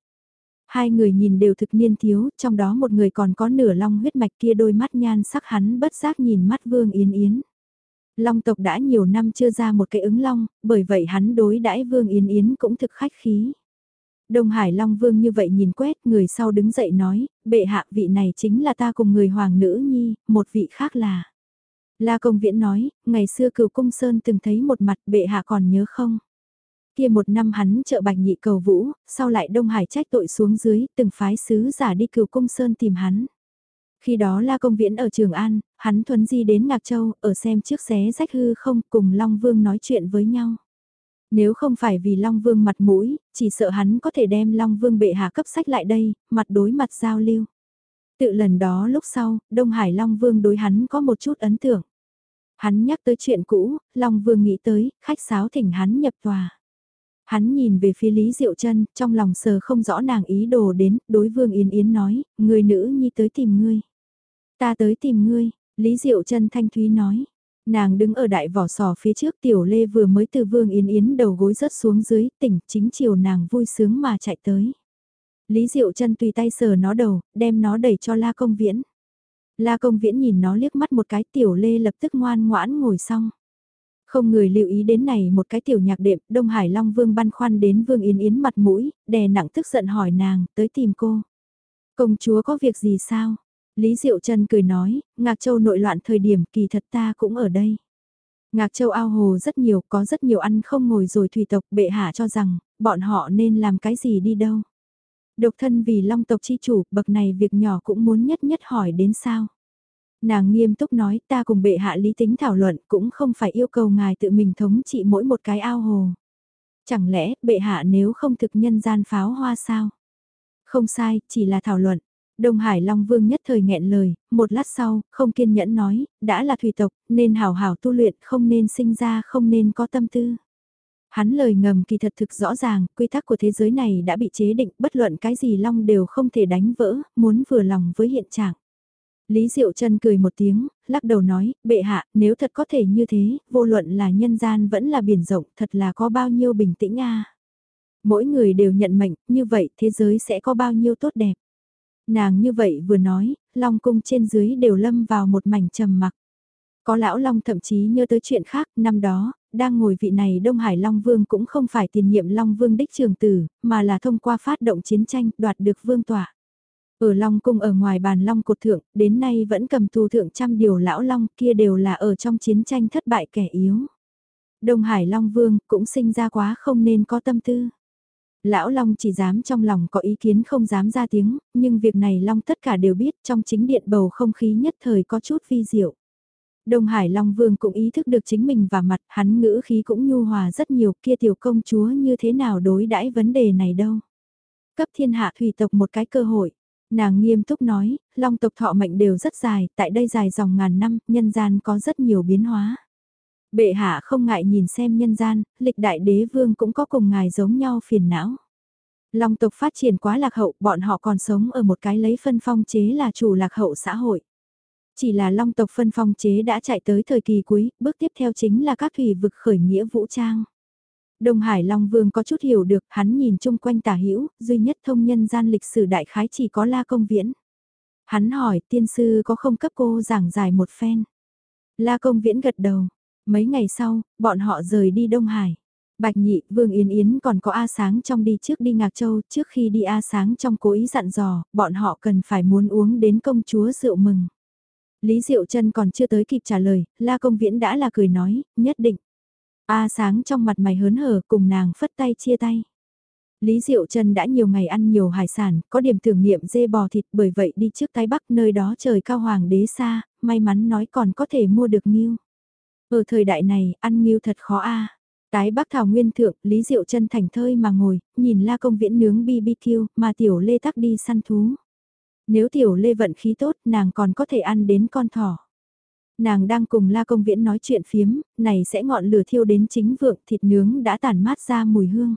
S1: Hai người nhìn đều thực niên thiếu, trong đó một người còn có nửa long huyết mạch kia đôi mắt nhan sắc hắn bất giác nhìn mắt Vương Yến Yến. Long tộc đã nhiều năm chưa ra một cái ứng long, bởi vậy hắn đối đãi Vương Yến Yến cũng thực khách khí. Đông Hải Long Vương như vậy nhìn quét, người sau đứng dậy nói, bệ hạ vị này chính là ta cùng người hoàng nữ nhi, một vị khác là. La Công Viễn nói, ngày xưa cửu cung sơn từng thấy một mặt bệ hạ còn nhớ không? Kia một năm hắn trợ bạch nhị cầu vũ, sau lại Đông Hải trách tội xuống dưới, từng phái sứ giả đi cửu cung sơn tìm hắn. Khi đó La Công Viễn ở Trường An, hắn thuấn di đến Ngạc Châu, ở xem chiếc xé rách hư không cùng Long Vương nói chuyện với nhau. Nếu không phải vì Long Vương mặt mũi, chỉ sợ hắn có thể đem Long Vương bệ hạ cấp sách lại đây, mặt đối mặt giao lưu. Tự lần đó lúc sau, Đông Hải Long Vương đối hắn có một chút ấn tượng. Hắn nhắc tới chuyện cũ, Long Vương nghĩ tới, khách sáo thỉnh hắn nhập tòa. Hắn nhìn về phía Lý Diệu Trân, trong lòng sờ không rõ nàng ý đồ đến, đối Vương Yến Yến nói, người nữ nhi tới tìm ngươi. Ta tới tìm ngươi, Lý Diệu Trân thanh thúy nói. Nàng đứng ở đại vỏ sò phía trước tiểu lê vừa mới từ Vương Yến Yến đầu gối rớt xuống dưới, tỉnh chính chiều nàng vui sướng mà chạy tới. Lý Diệu Trân tùy tay sờ nó đầu, đem nó đẩy cho La Công Viễn. La Công Viễn nhìn nó liếc mắt một cái tiểu lê lập tức ngoan ngoãn ngồi xong. Không người lưu ý đến này một cái tiểu nhạc đệm, Đông Hải Long Vương băn khoăn đến Vương Yến Yến mặt mũi, đè nặng tức giận hỏi nàng, tới tìm cô. Công chúa có việc gì sao? Lý Diệu Trân cười nói, Ngạc Châu nội loạn thời điểm kỳ thật ta cũng ở đây. Ngạc Châu ao hồ rất nhiều, có rất nhiều ăn không ngồi rồi thủy tộc bệ hạ cho rằng, bọn họ nên làm cái gì đi đâu. Độc thân vì long tộc chi chủ, bậc này việc nhỏ cũng muốn nhất nhất hỏi đến sao. Nàng nghiêm túc nói ta cùng bệ hạ lý tính thảo luận cũng không phải yêu cầu ngài tự mình thống trị mỗi một cái ao hồ. Chẳng lẽ bệ hạ nếu không thực nhân gian pháo hoa sao? Không sai, chỉ là thảo luận. Đông Hải Long Vương nhất thời nghẹn lời, một lát sau, không kiên nhẫn nói, đã là thủy tộc, nên hảo hảo tu luyện, không nên sinh ra, không nên có tâm tư. Hắn lời ngầm kỳ thật thực rõ ràng, quy tắc của thế giới này đã bị chế định, bất luận cái gì Long đều không thể đánh vỡ, muốn vừa lòng với hiện trạng. Lý Diệu Trân cười một tiếng, lắc đầu nói, bệ hạ, nếu thật có thể như thế, vô luận là nhân gian vẫn là biển rộng, thật là có bao nhiêu bình tĩnh a. Mỗi người đều nhận mệnh, như vậy thế giới sẽ có bao nhiêu tốt đẹp. Nàng như vậy vừa nói, Long cung trên dưới đều lâm vào một mảnh trầm mặc. Có lão Long thậm chí nhớ tới chuyện khác, năm đó, đang ngồi vị này Đông Hải Long Vương cũng không phải tiền nhiệm Long Vương đích trường tử, mà là thông qua phát động chiến tranh đoạt được vương tỏa. Ở Long Cung ở ngoài bàn Long cột thượng, đến nay vẫn cầm tù thượng trăm điều lão Long kia đều là ở trong chiến tranh thất bại kẻ yếu. Đông Hải Long Vương cũng sinh ra quá không nên có tâm tư. Lão Long chỉ dám trong lòng có ý kiến không dám ra tiếng, nhưng việc này Long tất cả đều biết trong chính điện bầu không khí nhất thời có chút vi diệu. Đông Hải Long Vương cũng ý thức được chính mình và mặt hắn ngữ khí cũng nhu hòa rất nhiều kia tiểu công chúa như thế nào đối đãi vấn đề này đâu. Cấp thiên hạ thủy tộc một cái cơ hội. Nàng nghiêm túc nói, long tộc thọ mệnh đều rất dài, tại đây dài dòng ngàn năm, nhân gian có rất nhiều biến hóa. Bệ hạ không ngại nhìn xem nhân gian, lịch đại đế vương cũng có cùng ngài giống nhau phiền não. Long tộc phát triển quá lạc hậu, bọn họ còn sống ở một cái lấy phân phong chế là chủ lạc hậu xã hội. Chỉ là long tộc phân phong chế đã chạy tới thời kỳ cuối, bước tiếp theo chính là các thủy vực khởi nghĩa vũ trang. Đông Hải Long Vương có chút hiểu được, hắn nhìn chung quanh tả hữu duy nhất thông nhân gian lịch sử đại khái chỉ có La Công Viễn. Hắn hỏi tiên sư có không cấp cô giảng giải một phen. La Công Viễn gật đầu, mấy ngày sau, bọn họ rời đi Đông Hải. Bạch Nhị, Vương Yến Yến còn có A Sáng trong đi trước đi Ngạc Châu, trước khi đi A Sáng trong cố ý dặn dò, bọn họ cần phải muốn uống đến công chúa rượu mừng. Lý Diệu Trân còn chưa tới kịp trả lời, La Công Viễn đã là cười nói, nhất định. A sáng trong mặt mày hớn hở cùng nàng phất tay chia tay. Lý Diệu Trân đã nhiều ngày ăn nhiều hải sản, có điểm tưởng niệm dê bò thịt bởi vậy đi trước Tái Bắc nơi đó trời cao hoàng đế xa, may mắn nói còn có thể mua được nghiêu. Ở thời đại này, ăn nghiêu thật khó a. Tái Bắc Thảo Nguyên Thượng, Lý Diệu Trân thành thơi mà ngồi, nhìn la công viễn nướng BBQ, mà tiểu lê tắc đi săn thú. Nếu tiểu lê vận khí tốt, nàng còn có thể ăn đến con thỏ. Nàng đang cùng La Công Viễn nói chuyện phiếm, này sẽ ngọn lửa thiêu đến chính vượng thịt nướng đã tản mát ra mùi hương.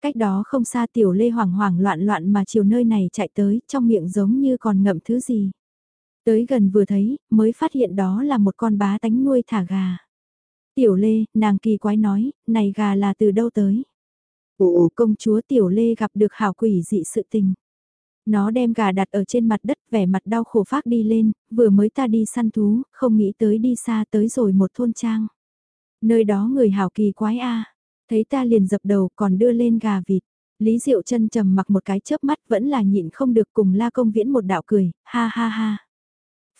S1: Cách đó không xa tiểu lê hoảng hoảng loạn loạn mà chiều nơi này chạy tới, trong miệng giống như còn ngậm thứ gì. Tới gần vừa thấy, mới phát hiện đó là một con bá tánh nuôi thả gà. Tiểu lê, nàng kỳ quái nói, này gà là từ đâu tới? Ồ, công chúa tiểu lê gặp được hảo quỷ dị sự tình. Nó đem gà đặt ở trên mặt đất vẻ mặt đau khổ phát đi lên, vừa mới ta đi săn thú, không nghĩ tới đi xa tới rồi một thôn trang. Nơi đó người hảo kỳ quái a thấy ta liền dập đầu còn đưa lên gà vịt. Lý Diệu chân trầm mặc một cái chớp mắt vẫn là nhịn không được cùng la công viễn một đạo cười, ha ha ha.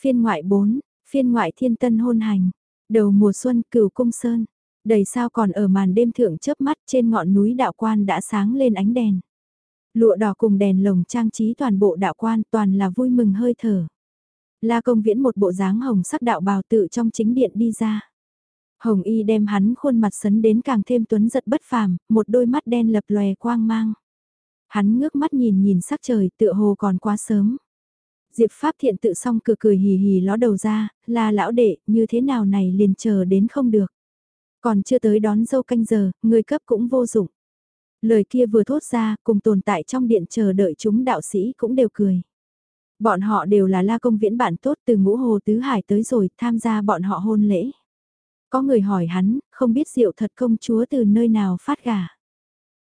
S1: Phiên ngoại 4, phiên ngoại thiên tân hôn hành, đầu mùa xuân cửu cung sơn, đầy sao còn ở màn đêm thượng chớp mắt trên ngọn núi đạo quan đã sáng lên ánh đèn. Lụa đỏ cùng đèn lồng trang trí toàn bộ đạo quan toàn là vui mừng hơi thở. La công viễn một bộ dáng hồng sắc đạo bào tự trong chính điện đi ra. Hồng y đem hắn khuôn mặt sấn đến càng thêm tuấn giật bất phàm, một đôi mắt đen lập lòe quang mang. Hắn ngước mắt nhìn nhìn sắc trời tựa hồ còn quá sớm. Diệp Pháp Thiện tự xong cười cười hì hì ló đầu ra, là lão đệ, như thế nào này liền chờ đến không được. Còn chưa tới đón dâu canh giờ, người cấp cũng vô dụng. Lời kia vừa thốt ra, cùng tồn tại trong điện chờ đợi chúng đạo sĩ cũng đều cười. Bọn họ đều là la công viễn bạn tốt từ ngũ hồ tứ hải tới rồi tham gia bọn họ hôn lễ. Có người hỏi hắn, không biết diệu thật công chúa từ nơi nào phát gà.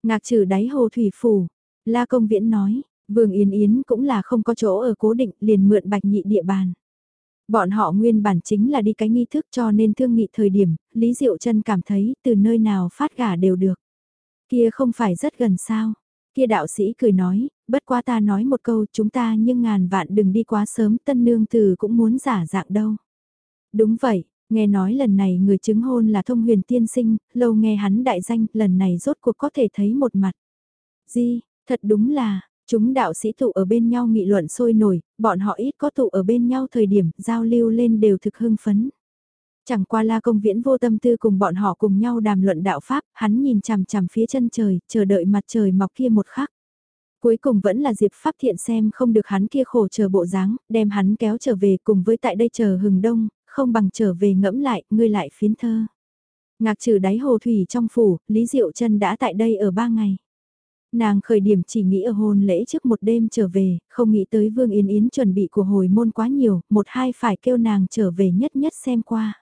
S1: Ngạc trừ đáy hồ thủy phủ, la công viễn nói, vương Yến Yến cũng là không có chỗ ở cố định liền mượn bạch nhị địa bàn. Bọn họ nguyên bản chính là đi cái nghi thức cho nên thương nghị thời điểm, Lý Diệu chân cảm thấy từ nơi nào phát gà đều được. Kia không phải rất gần sao. Kia đạo sĩ cười nói, bất quá ta nói một câu chúng ta nhưng ngàn vạn đừng đi quá sớm tân nương từ cũng muốn giả dạng đâu. Đúng vậy, nghe nói lần này người chứng hôn là thông huyền tiên sinh, lâu nghe hắn đại danh, lần này rốt cuộc có thể thấy một mặt. Di, thật đúng là, chúng đạo sĩ tụ ở bên nhau nghị luận sôi nổi, bọn họ ít có tụ ở bên nhau thời điểm giao lưu lên đều thực hưng phấn. Chẳng qua la công viễn vô tâm tư cùng bọn họ cùng nhau đàm luận đạo Pháp, hắn nhìn chằm chằm phía chân trời, chờ đợi mặt trời mọc kia một khắc. Cuối cùng vẫn là Diệp Pháp Thiện xem không được hắn kia khổ chờ bộ dáng, đem hắn kéo trở về cùng với tại đây chờ hừng đông, không bằng trở về ngẫm lại, ngươi lại phiến thơ. Ngạc trừ đáy hồ thủy trong phủ, Lý Diệu chân đã tại đây ở ba ngày. Nàng khởi điểm chỉ nghĩ ở hôn lễ trước một đêm trở về, không nghĩ tới Vương Yến Yến chuẩn bị của hồi môn quá nhiều, một hai phải kêu nàng trở về nhất nhất xem qua.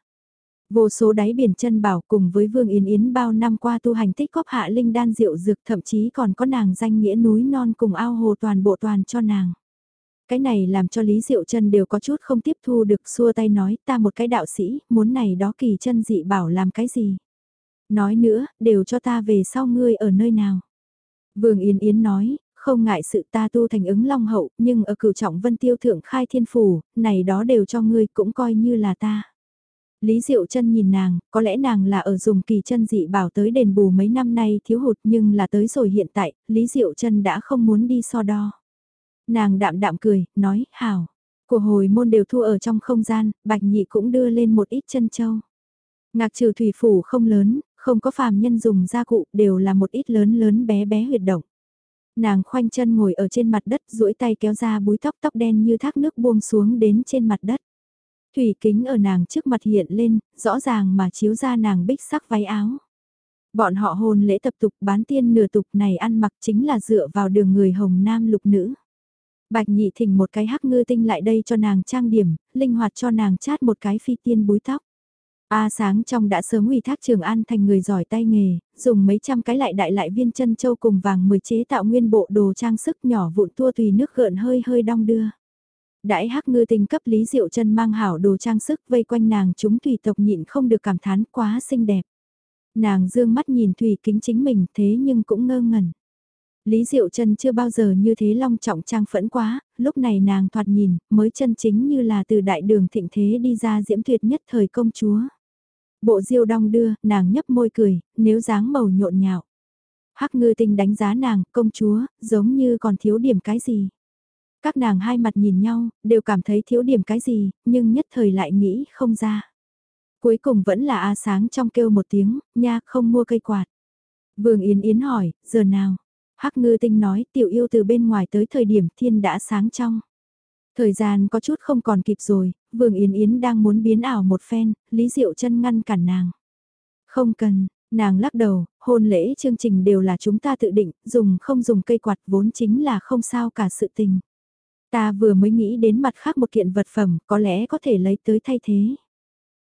S1: Vô số đáy biển chân bảo cùng với Vương Yến Yến bao năm qua tu hành tích góp hạ linh đan rượu dược thậm chí còn có nàng danh nghĩa núi non cùng ao hồ toàn bộ toàn cho nàng. Cái này làm cho Lý Diệu chân đều có chút không tiếp thu được xua tay nói ta một cái đạo sĩ, muốn này đó kỳ chân dị bảo làm cái gì. Nói nữa, đều cho ta về sau ngươi ở nơi nào. Vương Yến Yến nói, không ngại sự ta tu thành ứng long hậu, nhưng ở cửu trọng vân tiêu thượng khai thiên phủ, này đó đều cho ngươi cũng coi như là ta. Lý Diệu chân nhìn nàng, có lẽ nàng là ở dùng kỳ chân dị bảo tới đền bù mấy năm nay thiếu hụt nhưng là tới rồi hiện tại, Lý Diệu chân đã không muốn đi so đo. Nàng đạm đạm cười, nói, hảo. Của hồi môn đều thu ở trong không gian, bạch nhị cũng đưa lên một ít chân châu. Ngạc trừ thủy phủ không lớn, không có phàm nhân dùng gia cụ, đều là một ít lớn lớn bé bé huyệt động. Nàng khoanh chân ngồi ở trên mặt đất, duỗi tay kéo ra búi tóc tóc đen như thác nước buông xuống đến trên mặt đất. Thủy kính ở nàng trước mặt hiện lên, rõ ràng mà chiếu ra nàng bích sắc váy áo. Bọn họ hôn lễ tập tục bán tiên nửa tục này ăn mặc chính là dựa vào đường người hồng nam lục nữ. Bạch nhị thỉnh một cái hắc ngư tinh lại đây cho nàng trang điểm, linh hoạt cho nàng chát một cái phi tiên búi tóc. A à, sáng trong đã sớm ủy thác Trường An thành người giỏi tay nghề, dùng mấy trăm cái lại đại lại viên chân châu cùng vàng mười chế tạo nguyên bộ đồ trang sức nhỏ vụn tua tùy nước gợn hơi hơi đong đưa. Đãi hắc ngư tình cấp Lý Diệu chân mang hảo đồ trang sức vây quanh nàng chúng tùy tộc nhịn không được cảm thán quá xinh đẹp. Nàng dương mắt nhìn thủy kính chính mình thế nhưng cũng ngơ ngẩn. Lý Diệu chân chưa bao giờ như thế long trọng trang phẫn quá, lúc này nàng thoạt nhìn, mới chân chính như là từ đại đường thịnh thế đi ra diễm tuyệt nhất thời công chúa. Bộ diêu đong đưa, nàng nhấp môi cười, nếu dáng màu nhộn nhạo. Hắc ngư tinh đánh giá nàng, công chúa, giống như còn thiếu điểm cái gì. Các nàng hai mặt nhìn nhau, đều cảm thấy thiếu điểm cái gì, nhưng nhất thời lại nghĩ không ra. Cuối cùng vẫn là A sáng trong kêu một tiếng, nha không mua cây quạt. Vương Yến Yến hỏi, giờ nào? Hắc ngư tinh nói tiểu yêu từ bên ngoài tới thời điểm thiên đã sáng trong. Thời gian có chút không còn kịp rồi, Vương Yến Yến đang muốn biến ảo một phen, Lý Diệu chân ngăn cản nàng. Không cần, nàng lắc đầu, hôn lễ chương trình đều là chúng ta tự định, dùng không dùng cây quạt vốn chính là không sao cả sự tình. Ta vừa mới nghĩ đến mặt khác một kiện vật phẩm có lẽ có thể lấy tới thay thế.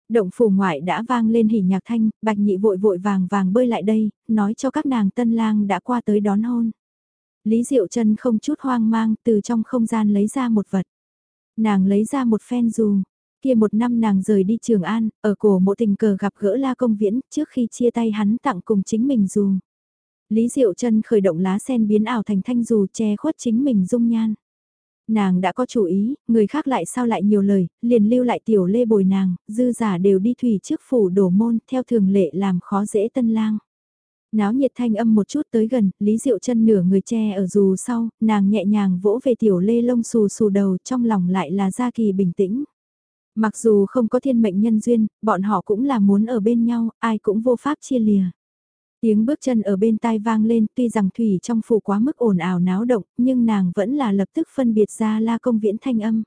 S1: Động phủ ngoại đã vang lên hỉ nhạc thanh, bạch nhị vội vội vàng vàng bơi lại đây, nói cho các nàng tân lang đã qua tới đón hôn. Lý Diệu Trân không chút hoang mang từ trong không gian lấy ra một vật. Nàng lấy ra một phen dù, kia một năm nàng rời đi Trường An, ở cổ mộ tình cờ gặp gỡ La Công Viễn trước khi chia tay hắn tặng cùng chính mình dù. Lý Diệu Trân khởi động lá sen biến ảo thành thanh dù che khuất chính mình dung nhan. Nàng đã có chủ ý, người khác lại sao lại nhiều lời, liền lưu lại tiểu lê bồi nàng, dư giả đều đi thủy trước phủ đổ môn, theo thường lệ làm khó dễ tân lang. Náo nhiệt thanh âm một chút tới gần, Lý Diệu chân nửa người che ở dù sau, nàng nhẹ nhàng vỗ về tiểu lê lông xù xù đầu trong lòng lại là gia kỳ bình tĩnh. Mặc dù không có thiên mệnh nhân duyên, bọn họ cũng là muốn ở bên nhau, ai cũng vô pháp chia lìa. Tiếng bước chân ở bên tai vang lên tuy rằng Thủy trong phủ quá mức ồn ào náo động, nhưng nàng vẫn là lập tức phân biệt ra la công viễn thanh âm.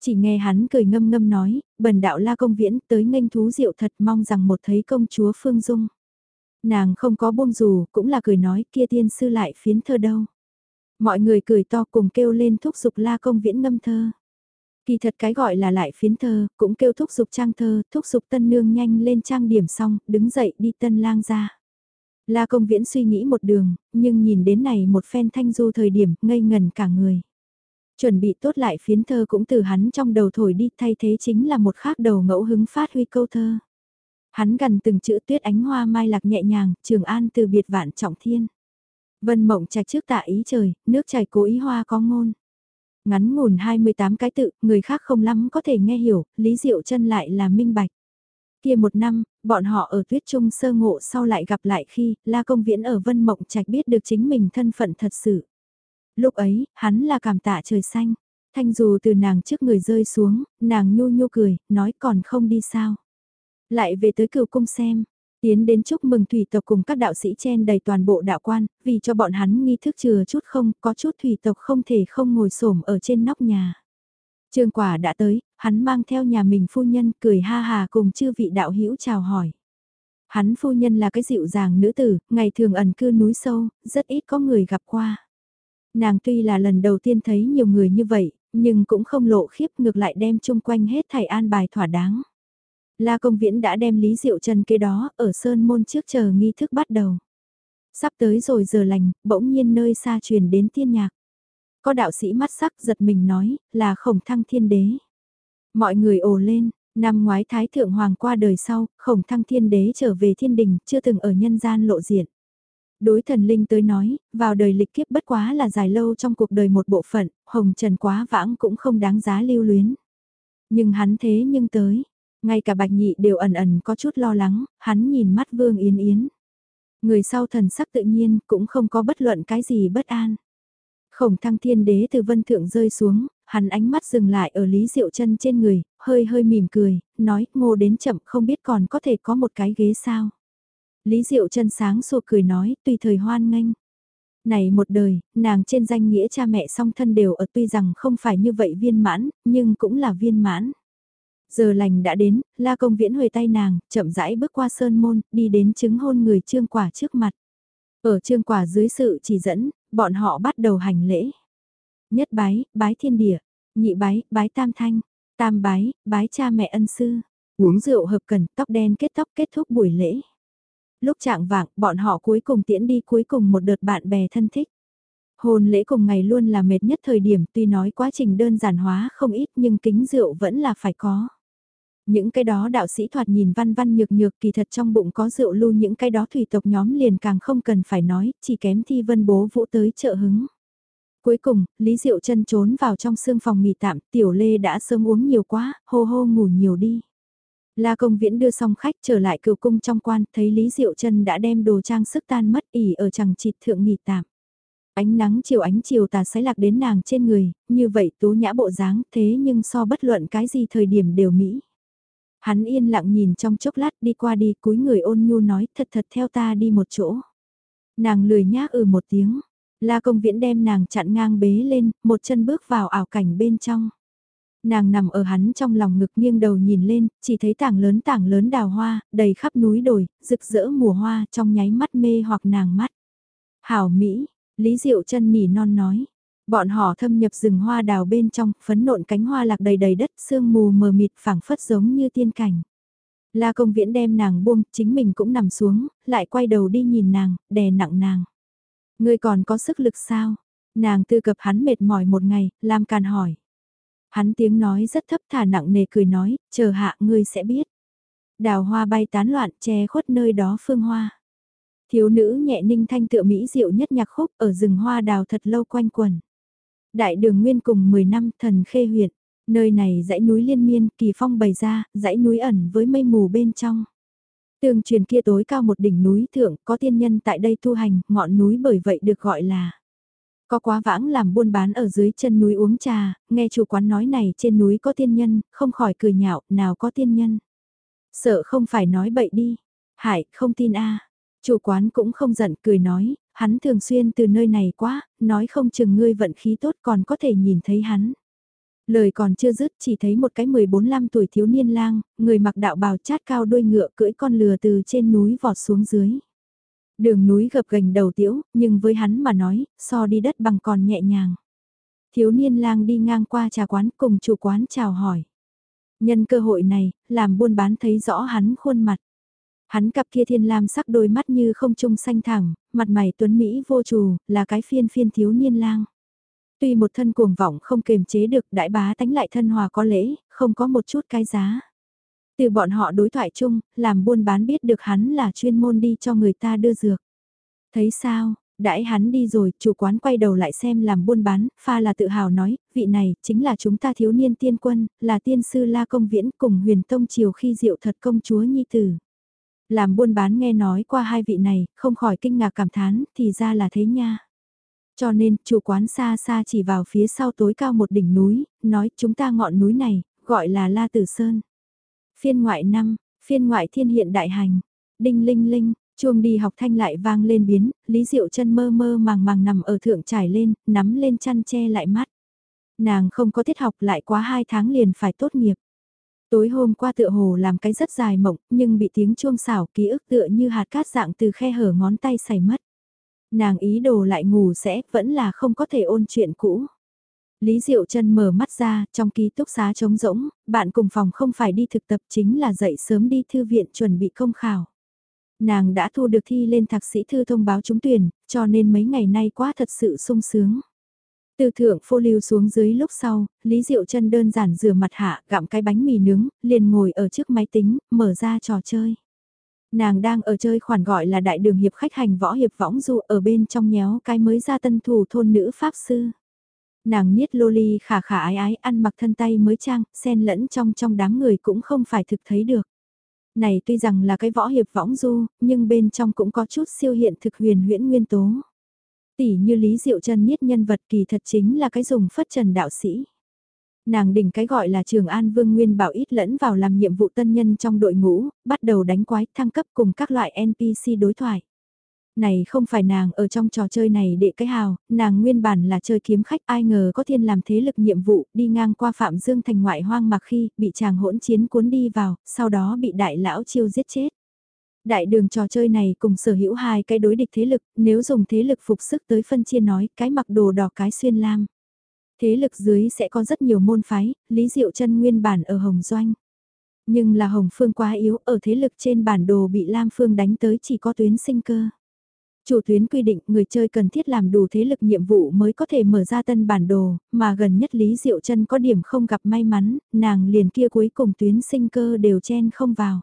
S1: Chỉ nghe hắn cười ngâm ngâm nói, bần đạo la công viễn tới nghênh thú diệu thật mong rằng một thấy công chúa Phương Dung. Nàng không có buông dù, cũng là cười nói kia tiên sư lại phiến thơ đâu. Mọi người cười to cùng kêu lên thúc giục la công viễn ngâm thơ. Kỳ thật cái gọi là lại phiến thơ, cũng kêu thúc giục trang thơ, thúc giục tân nương nhanh lên trang điểm xong, đứng dậy đi tân lang ra. La công viễn suy nghĩ một đường, nhưng nhìn đến này một phen thanh du thời điểm, ngây ngần cả người. Chuẩn bị tốt lại phiến thơ cũng từ hắn trong đầu thổi đi thay thế chính là một khác đầu ngẫu hứng phát huy câu thơ. Hắn gần từng chữ tuyết ánh hoa mai lạc nhẹ nhàng, trường an từ biệt vạn trọng thiên. Vân mộng trạch trước tạ ý trời, nước chảy cố ý hoa có ngôn. Ngắn ngủn 28 cái tự, người khác không lắm có thể nghe hiểu, Lý Diệu chân lại là minh bạch. Kia một năm, bọn họ ở tuyết trung sơ ngộ sau lại gặp lại khi La Công Viễn ở Vân Mộng Trạch biết được chính mình thân phận thật sự. Lúc ấy, hắn là cảm tạ trời xanh. Thanh dù từ nàng trước người rơi xuống, nàng nhu nhu cười, nói còn không đi sao. Lại về tới cửu cung xem, tiến đến chúc mừng thủy tộc cùng các đạo sĩ chen đầy toàn bộ đạo quan, vì cho bọn hắn nghi thức chừa chút không, có chút thủy tộc không thể không ngồi xổm ở trên nóc nhà. Trương quả đã tới, hắn mang theo nhà mình phu nhân cười ha hà cùng chư vị đạo hữu chào hỏi. Hắn phu nhân là cái dịu dàng nữ tử, ngày thường ẩn cư núi sâu, rất ít có người gặp qua. Nàng tuy là lần đầu tiên thấy nhiều người như vậy, nhưng cũng không lộ khiếp ngược lại đem chung quanh hết thảy an bài thỏa đáng. La Công Viễn đã đem Lý Diệu Trần kế đó ở Sơn Môn trước chờ nghi thức bắt đầu. Sắp tới rồi giờ lành, bỗng nhiên nơi xa truyền đến tiên nhạc. Có đạo sĩ mắt sắc giật mình nói, là khổng thăng thiên đế. Mọi người ồ lên, năm ngoái Thái Thượng Hoàng qua đời sau, khổng thăng thiên đế trở về thiên đình, chưa từng ở nhân gian lộ diện. Đối thần linh tới nói, vào đời lịch kiếp bất quá là dài lâu trong cuộc đời một bộ phận, hồng trần quá vãng cũng không đáng giá lưu luyến. Nhưng hắn thế nhưng tới, ngay cả bạch nhị đều ẩn ẩn có chút lo lắng, hắn nhìn mắt vương yến yến. Người sau thần sắc tự nhiên cũng không có bất luận cái gì bất an. Khổng thăng thiên đế từ vân thượng rơi xuống, hắn ánh mắt dừng lại ở Lý Diệu chân trên người, hơi hơi mỉm cười, nói ngô đến chậm không biết còn có thể có một cái ghế sao. Lý Diệu chân sáng sủa cười nói, tùy thời hoan nghênh. Này một đời, nàng trên danh nghĩa cha mẹ song thân đều ở tuy rằng không phải như vậy viên mãn, nhưng cũng là viên mãn. Giờ lành đã đến, la công viễn huề tay nàng, chậm rãi bước qua sơn môn, đi đến chứng hôn người trương quả trước mặt. Ở trương quả dưới sự chỉ dẫn, bọn họ bắt đầu hành lễ. Nhất bái, bái thiên địa, nhị bái, bái tam thanh, tam bái, bái cha mẹ ân sư, uống rượu hợp cần, tóc đen kết tóc kết thúc buổi lễ. Lúc trạng vạng, bọn họ cuối cùng tiễn đi cuối cùng một đợt bạn bè thân thích. Hôn lễ cùng ngày luôn là mệt nhất thời điểm, tuy nói quá trình đơn giản hóa không ít nhưng kính rượu vẫn là phải có. Những cái đó đạo sĩ thoạt nhìn văn văn nhược nhược kỳ thật trong bụng có rượu lưu những cái đó thủy tộc nhóm liền càng không cần phải nói, chỉ kém thi vân bố vũ tới trợ hứng. Cuối cùng, Lý Diệu chân trốn vào trong sương phòng nghỉ tạm, Tiểu Lê đã sớm uống nhiều quá, hô hô ngủ nhiều đi. La Công Viễn đưa xong khách trở lại cựu cung trong quan, thấy Lý Diệu chân đã đem đồ trang sức tan mất ỉ ở chẳng chịt thượng nghỉ tạm. Ánh nắng chiều ánh chiều tà sái lạc đến nàng trên người, như vậy tú nhã bộ dáng thế nhưng so bất luận cái gì thời điểm đều mỹ. Hắn yên lặng nhìn trong chốc lát đi qua đi cúi người ôn nhu nói thật thật theo ta đi một chỗ. Nàng lười nhác ừ một tiếng. La công viễn đem nàng chặn ngang bế lên, một chân bước vào ảo cảnh bên trong. Nàng nằm ở hắn trong lòng ngực nghiêng đầu nhìn lên, chỉ thấy tảng lớn tảng lớn đào hoa, đầy khắp núi đồi, rực rỡ mùa hoa trong nháy mắt mê hoặc nàng mắt. Hảo Mỹ, Lý Diệu chân nỉ non nói, Bọn họ thâm nhập rừng hoa đào bên trong, phấn nộn cánh hoa lạc đầy đầy đất, sương mù mờ mịt phảng phất giống như tiên cảnh. La công viễn đem nàng buông, chính mình cũng nằm xuống, lại quay đầu đi nhìn nàng, đè nặng nàng. Ngươi còn có sức lực sao? Nàng tư cập hắn mệt mỏi một ngày, Lam Can hỏi. Hắn tiếng nói rất thấp thả nặng nề cười nói, chờ hạ ngươi sẽ biết. Đào hoa bay tán loạn che khuất nơi đó phương hoa. Thiếu nữ nhẹ ninh thanh tựa mỹ diệu nhất nhạc khúc ở rừng hoa đào thật lâu quanh quần. Đại đường nguyên cùng 10 năm thần khê huyện, nơi này dãy núi liên miên kỳ phong bày ra, dãy núi ẩn với mây mù bên trong. Tường truyền kia tối cao một đỉnh núi thượng, có tiên nhân tại đây tu hành, ngọn núi bởi vậy được gọi là. Có quá vãng làm buôn bán ở dưới chân núi uống trà, nghe chủ quán nói này trên núi có tiên nhân, không khỏi cười nhạo, nào có tiên nhân. Sợ không phải nói bậy đi. Hải, không tin a Chủ quán cũng không giận, cười nói, hắn thường xuyên từ nơi này quá, nói không chừng ngươi vận khí tốt còn có thể nhìn thấy hắn. Lời còn chưa dứt chỉ thấy một cái 14-15 tuổi thiếu niên lang, người mặc đạo bào chát cao đuôi ngựa cưỡi con lừa từ trên núi vọt xuống dưới. Đường núi gập gành đầu tiễu, nhưng với hắn mà nói, so đi đất bằng còn nhẹ nhàng. Thiếu niên lang đi ngang qua trà quán cùng chủ quán chào hỏi. Nhân cơ hội này, làm buôn bán thấy rõ hắn khuôn mặt. Hắn cặp kia thiên lam sắc đôi mắt như không trung xanh thẳng, mặt mày tuấn Mỹ vô trù, là cái phiên phiên thiếu niên lang. Tuy một thân cuồng vọng không kềm chế được đại bá tánh lại thân hòa có lễ, không có một chút cái giá. Từ bọn họ đối thoại chung, làm buôn bán biết được hắn là chuyên môn đi cho người ta đưa dược. Thấy sao, đãi hắn đi rồi, chủ quán quay đầu lại xem làm buôn bán, pha là tự hào nói, vị này, chính là chúng ta thiếu niên tiên quân, là tiên sư La Công Viễn cùng huyền tông triều khi diệu thật công chúa Nhi Tử. Làm buôn bán nghe nói qua hai vị này, không khỏi kinh ngạc cảm thán, thì ra là thế nha. Cho nên, chủ quán xa xa chỉ vào phía sau tối cao một đỉnh núi, nói chúng ta ngọn núi này, gọi là La Tử Sơn. Phiên ngoại năm, phiên ngoại thiên hiện đại hành, đinh linh linh, chuông đi học thanh lại vang lên biến, Lý Diệu chân mơ mơ màng màng nằm ở thượng trải lên, nắm lên chăn che lại mắt. Nàng không có tiết học lại quá hai tháng liền phải tốt nghiệp. Tối hôm qua tựa hồ làm cái rất dài mộng, nhưng bị tiếng chuông xảo ký ức tựa như hạt cát dạng từ khe hở ngón tay xảy mất. Nàng ý đồ lại ngủ sẽ, vẫn là không có thể ôn chuyện cũ. Lý Diệu Trân mở mắt ra, trong ký túc xá trống rỗng, bạn cùng phòng không phải đi thực tập chính là dậy sớm đi thư viện chuẩn bị công khảo. Nàng đã thu được thi lên thạc sĩ thư thông báo trúng tuyển, cho nên mấy ngày nay quá thật sự sung sướng. Từ thượng phô lưu xuống dưới lúc sau, Lý Diệu chân đơn giản rửa mặt hạ, gặm cái bánh mì nướng, liền ngồi ở trước máy tính, mở ra trò chơi. Nàng đang ở chơi khoản gọi là đại đường hiệp khách hành võ hiệp võng du ở bên trong nhéo cái mới ra tân thủ thôn nữ pháp sư. Nàng niết loli khả khả ái ái ăn mặc thân tay mới trang, xen lẫn trong trong đám người cũng không phải thực thấy được. Này tuy rằng là cái võ hiệp võng du, nhưng bên trong cũng có chút siêu hiện thực huyền huyễn nguyên tố. Tỷ như Lý Diệu Trân niết nhân vật kỳ thật chính là cái dùng phất trần đạo sĩ. Nàng đỉnh cái gọi là Trường An Vương Nguyên Bảo ít lẫn vào làm nhiệm vụ tân nhân trong đội ngũ, bắt đầu đánh quái thăng cấp cùng các loại NPC đối thoại. Này không phải nàng ở trong trò chơi này để cái hào, nàng nguyên bản là chơi kiếm khách ai ngờ có thiên làm thế lực nhiệm vụ đi ngang qua Phạm Dương thành ngoại hoang mà khi bị chàng hỗn chiến cuốn đi vào, sau đó bị đại lão chiêu giết chết. Đại đường trò chơi này cùng sở hữu hai cái đối địch thế lực, nếu dùng thế lực phục sức tới phân chia nói cái mặc đồ đỏ cái xuyên lam. Thế lực dưới sẽ có rất nhiều môn phái, Lý Diệu chân nguyên bản ở Hồng Doanh. Nhưng là Hồng Phương quá yếu, ở thế lực trên bản đồ bị Lam Phương đánh tới chỉ có tuyến sinh cơ. Chủ tuyến quy định người chơi cần thiết làm đủ thế lực nhiệm vụ mới có thể mở ra tân bản đồ, mà gần nhất Lý Diệu chân có điểm không gặp may mắn, nàng liền kia cuối cùng tuyến sinh cơ đều chen không vào.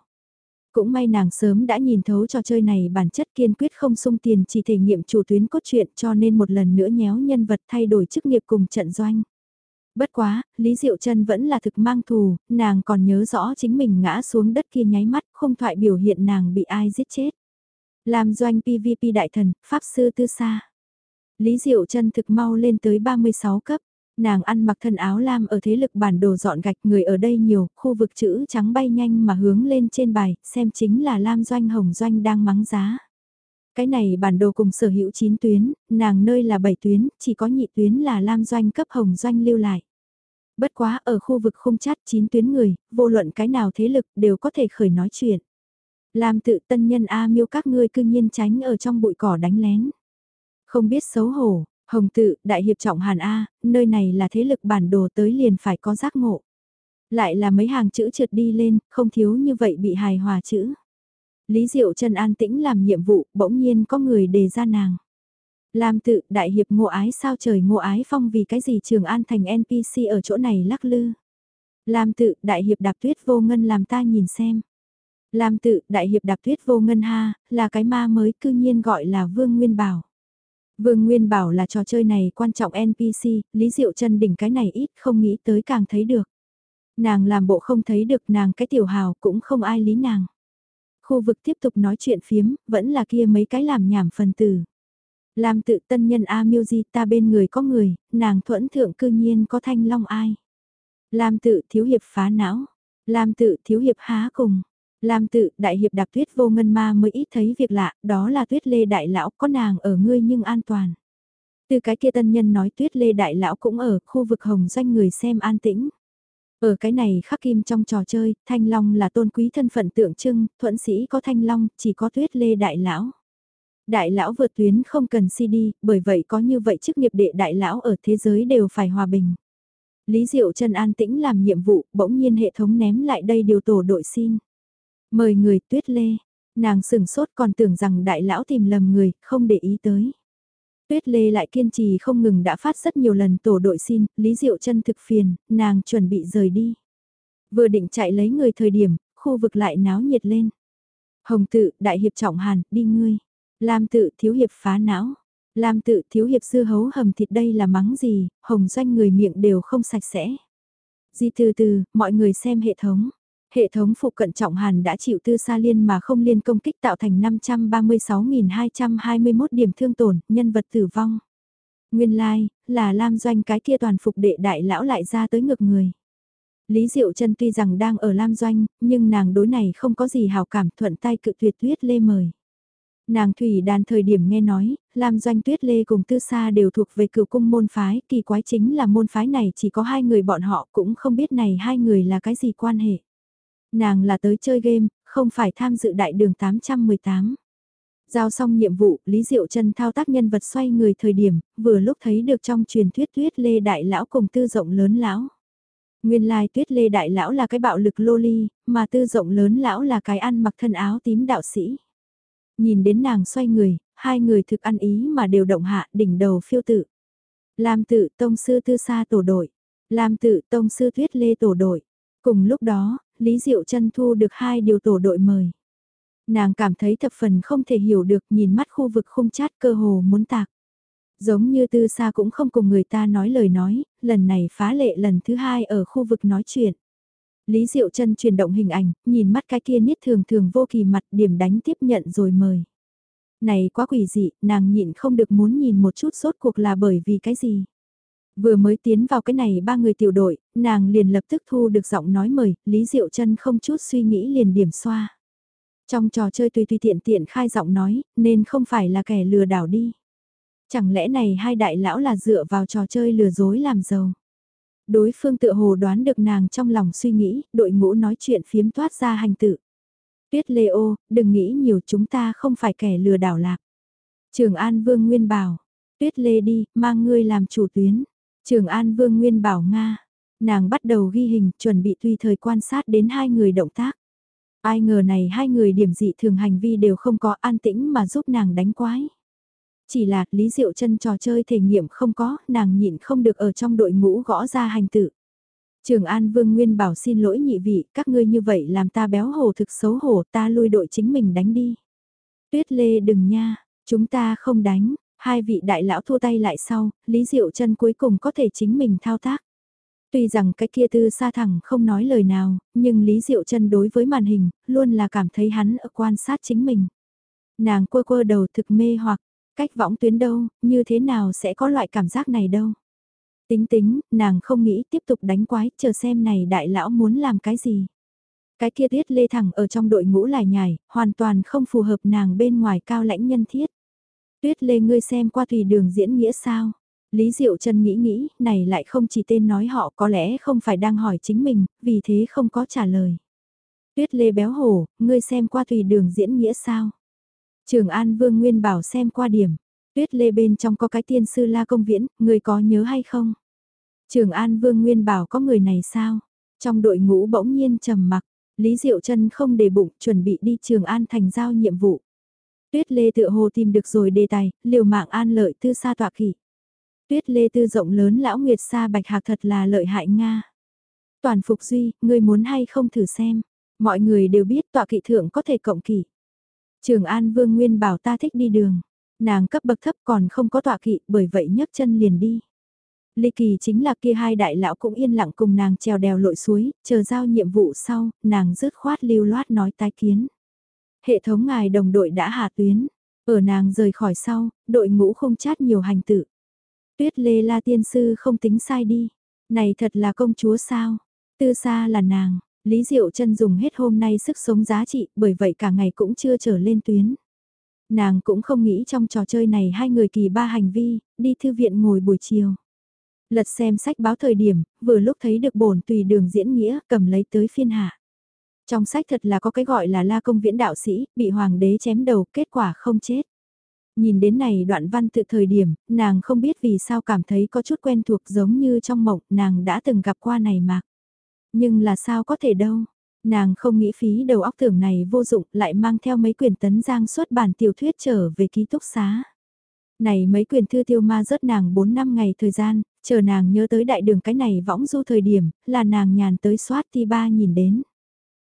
S1: Cũng may nàng sớm đã nhìn thấu trò chơi này bản chất kiên quyết không sung tiền chỉ thể nghiệm chủ tuyến cốt truyện cho nên một lần nữa nhéo nhân vật thay đổi chức nghiệp cùng trận doanh. Bất quá, Lý Diệu Trân vẫn là thực mang thù, nàng còn nhớ rõ chính mình ngã xuống đất kia nháy mắt không thoại biểu hiện nàng bị ai giết chết. Làm doanh PVP đại thần, Pháp Sư Tư Sa. Lý Diệu Trân thực mau lên tới 36 cấp. Nàng ăn mặc thân áo lam ở thế lực bản đồ dọn gạch người ở đây nhiều, khu vực chữ trắng bay nhanh mà hướng lên trên bài, xem chính là lam doanh hồng doanh đang mắng giá. Cái này bản đồ cùng sở hữu 9 tuyến, nàng nơi là 7 tuyến, chỉ có nhị tuyến là lam doanh cấp hồng doanh lưu lại. Bất quá ở khu vực không chát 9 tuyến người, vô luận cái nào thế lực đều có thể khởi nói chuyện. lam tự tân nhân A miêu các ngươi cư nhiên tránh ở trong bụi cỏ đánh lén. Không biết xấu hổ, Hồng tự, đại hiệp trọng Hàn A, nơi này là thế lực bản đồ tới liền phải có giác ngộ. Lại là mấy hàng chữ trượt đi lên, không thiếu như vậy bị hài hòa chữ. Lý Diệu Trần an tĩnh làm nhiệm vụ, bỗng nhiên có người đề ra nàng. lam tự, đại hiệp ngộ ái sao trời ngộ ái phong vì cái gì trường an thành NPC ở chỗ này lắc lư. lam tự, đại hiệp đạp tuyết vô ngân làm ta nhìn xem. lam tự, đại hiệp đạp tuyết vô ngân ha, là cái ma mới cư nhiên gọi là Vương Nguyên Bảo. Vương Nguyên bảo là trò chơi này quan trọng NPC, Lý Diệu chân đỉnh cái này ít không nghĩ tới càng thấy được. Nàng làm bộ không thấy được nàng cái tiểu hào cũng không ai lý nàng. Khu vực tiếp tục nói chuyện phiếm, vẫn là kia mấy cái làm nhảm phần tử. Làm tự tân nhân A miêu di ta bên người có người, nàng thuẫn thượng cư nhiên có thanh long ai. Làm tự thiếu hiệp phá não. Làm tự thiếu hiệp há cùng. Lam tự, đại hiệp đạp tuyết vô ngân ma mới ít thấy việc lạ, đó là tuyết lê đại lão có nàng ở ngươi nhưng an toàn. Từ cái kia tân nhân nói tuyết lê đại lão cũng ở khu vực hồng doanh người xem an tĩnh. Ở cái này khắc kim trong trò chơi, thanh long là tôn quý thân phận tượng trưng, thuận sĩ có thanh long, chỉ có tuyết lê đại lão. Đại lão vượt tuyến không cần CD, bởi vậy có như vậy chức nghiệp đệ đại lão ở thế giới đều phải hòa bình. Lý Diệu Trần an tĩnh làm nhiệm vụ, bỗng nhiên hệ thống ném lại đây điều tổ đội xin. Mời người tuyết lê, nàng sừng sốt còn tưởng rằng đại lão tìm lầm người, không để ý tới. Tuyết Lê lại kiên trì không ngừng đã phát rất nhiều lần tổ đội xin, Lý Diệu chân thực phiền, nàng chuẩn bị rời đi. Vừa định chạy lấy người thời điểm, khu vực lại náo nhiệt lên. Hồng tự, đại hiệp trọng hàn, đi ngươi. Lam tự, thiếu hiệp phá não. Lam tự, thiếu hiệp sư hấu hầm thịt đây là mắng gì, hồng doanh người miệng đều không sạch sẽ. Di từ từ, mọi người xem hệ thống. Hệ thống phụ cận trọng hàn đã chịu tư sa liên mà không liên công kích tạo thành 536.221 điểm thương tổn, nhân vật tử vong. Nguyên lai, like, là Lam Doanh cái kia toàn phục đệ đại lão lại ra tới ngược người. Lý Diệu Trân tuy rằng đang ở Lam Doanh, nhưng nàng đối này không có gì hào cảm thuận tay cự tuyệt tuyết lê mời. Nàng Thủy đàn thời điểm nghe nói, Lam Doanh Tuyết Lê cùng Tư Sa đều thuộc về cựu cung môn phái, kỳ quái chính là môn phái này chỉ có hai người bọn họ cũng không biết này hai người là cái gì quan hệ. Nàng là tới chơi game, không phải tham dự đại đường 818. Giao xong nhiệm vụ, Lý Diệu Trân thao tác nhân vật xoay người thời điểm, vừa lúc thấy được trong truyền thuyết tuyết lê đại lão cùng tư rộng lớn lão. Nguyên lai tuyết lê đại lão là cái bạo lực lô ly, mà tư rộng lớn lão là cái ăn mặc thân áo tím đạo sĩ. Nhìn đến nàng xoay người, hai người thực ăn ý mà đều động hạ đỉnh đầu phiêu tự. Lam tự tông sư tư sa tổ đội. Lam tự tông sư tuyết lê tổ đội. Cùng lúc đó, Lý Diệu Trân thu được hai điều tổ đội mời. Nàng cảm thấy thập phần không thể hiểu được nhìn mắt khu vực khung chát cơ hồ muốn tạc. Giống như tư xa cũng không cùng người ta nói lời nói, lần này phá lệ lần thứ hai ở khu vực nói chuyện. Lý Diệu Trân chuyển động hình ảnh, nhìn mắt cái kia niết thường thường vô kỳ mặt điểm đánh tiếp nhận rồi mời. Này quá quỷ dị, nàng nhịn không được muốn nhìn một chút sốt cuộc là bởi vì cái gì. Vừa mới tiến vào cái này ba người tiểu đội, nàng liền lập tức thu được giọng nói mời, Lý Diệu chân không chút suy nghĩ liền điểm xoa. Trong trò chơi tùy tùy tiện tiện khai giọng nói, nên không phải là kẻ lừa đảo đi. Chẳng lẽ này hai đại lão là dựa vào trò chơi lừa dối làm giàu. Đối phương tự hồ đoán được nàng trong lòng suy nghĩ, đội ngũ nói chuyện phiếm toát ra hành tự. Tuyết Lê ô, đừng nghĩ nhiều chúng ta không phải kẻ lừa đảo lạc. Trường An Vương Nguyên bảo, Tuyết Lê đi, mang ngươi làm chủ tuyến. Trường An Vương Nguyên bảo Nga. Nàng bắt đầu ghi hình, chuẩn bị tùy thời quan sát đến hai người động tác. Ai ngờ này hai người điểm dị thường hành vi đều không có an tĩnh mà giúp nàng đánh quái. Chỉ là Lý Diệu chân trò chơi thể nghiệm không có, nàng nhịn không được ở trong đội ngũ gõ ra hành tự. Trường An Vương Nguyên bảo xin lỗi nhị vị, các ngươi như vậy làm ta béo hổ thực xấu hổ, ta lui đội chính mình đánh đi. Tuyết Lê đừng nha, chúng ta không đánh, hai vị đại lão thua tay lại sau, Lý Diệu chân cuối cùng có thể chính mình thao tác. Tuy rằng cái kia tư xa thẳng không nói lời nào, nhưng Lý Diệu chân đối với màn hình, luôn là cảm thấy hắn ở quan sát chính mình. Nàng quơ quơ đầu thực mê hoặc, cách võng tuyến đâu, như thế nào sẽ có loại cảm giác này đâu. Tính tính, nàng không nghĩ tiếp tục đánh quái, chờ xem này đại lão muốn làm cái gì. Cái kia tiết lê thẳng ở trong đội ngũ lại nhảy, hoàn toàn không phù hợp nàng bên ngoài cao lãnh nhân thiết. Tuyết lê ngươi xem qua tùy đường diễn nghĩa sao? Lý Diệu Trân nghĩ nghĩ, này lại không chỉ tên nói họ có lẽ không phải đang hỏi chính mình, vì thế không có trả lời. Tuyết lê béo hổ, ngươi xem qua tùy đường diễn nghĩa sao? Trường An Vương Nguyên bảo xem qua điểm. Tuyết lê bên trong có cái tiên sư la công viễn, ngươi có nhớ hay không? Trường An Vương Nguyên bảo có người này sao? Trong đội ngũ bỗng nhiên trầm mặc, Lý Diệu Trân không để bụng chuẩn bị đi Trường An thành giao nhiệm vụ. Tuyết lê tựa hồ tìm được rồi đề tài, liều mạng an lợi tư sa tọa kỷ. Tuyết lê tư rộng lớn lão nguyệt sa bạch hạc thật là lợi hại Nga. Toàn phục duy, người muốn hay không thử xem. Mọi người đều biết tọa kỵ thượng có thể cộng kỷ. Trường An Vương Nguyên bảo ta thích đi đường. Nàng cấp bậc thấp còn không có tọa kỵ bởi vậy nhấc chân liền đi. Ly kỳ chính là kia hai đại lão cũng yên lặng cùng nàng trèo đèo lội suối, chờ giao nhiệm vụ sau, nàng rứt khoát lưu loát nói tái kiến. Hệ thống ngài đồng đội đã hạ tuyến, ở nàng rời khỏi sau, đội ngũ không chát nhiều hành tự. Tuyết lê la tiên sư không tính sai đi, này thật là công chúa sao, tư xa là nàng, Lý Diệu chân dùng hết hôm nay sức sống giá trị, bởi vậy cả ngày cũng chưa trở lên tuyến. Nàng cũng không nghĩ trong trò chơi này hai người kỳ ba hành vi, đi thư viện ngồi buổi chiều. Lật xem sách báo thời điểm, vừa lúc thấy được bổn tùy đường diễn nghĩa, cầm lấy tới phiên hạ. Trong sách thật là có cái gọi là la công viễn đạo sĩ, bị hoàng đế chém đầu, kết quả không chết. Nhìn đến này đoạn văn tự thời điểm, nàng không biết vì sao cảm thấy có chút quen thuộc giống như trong mộng nàng đã từng gặp qua này mà. Nhưng là sao có thể đâu, nàng không nghĩ phí đầu óc tưởng này vô dụng lại mang theo mấy quyển tấn giang xuất bản tiểu thuyết trở về ký túc xá. Này mấy quyền thư tiêu ma rớt nàng 4 năm ngày thời gian, chờ nàng nhớ tới đại đường cái này võng du thời điểm, là nàng nhàn tới soát ti ba nhìn đến.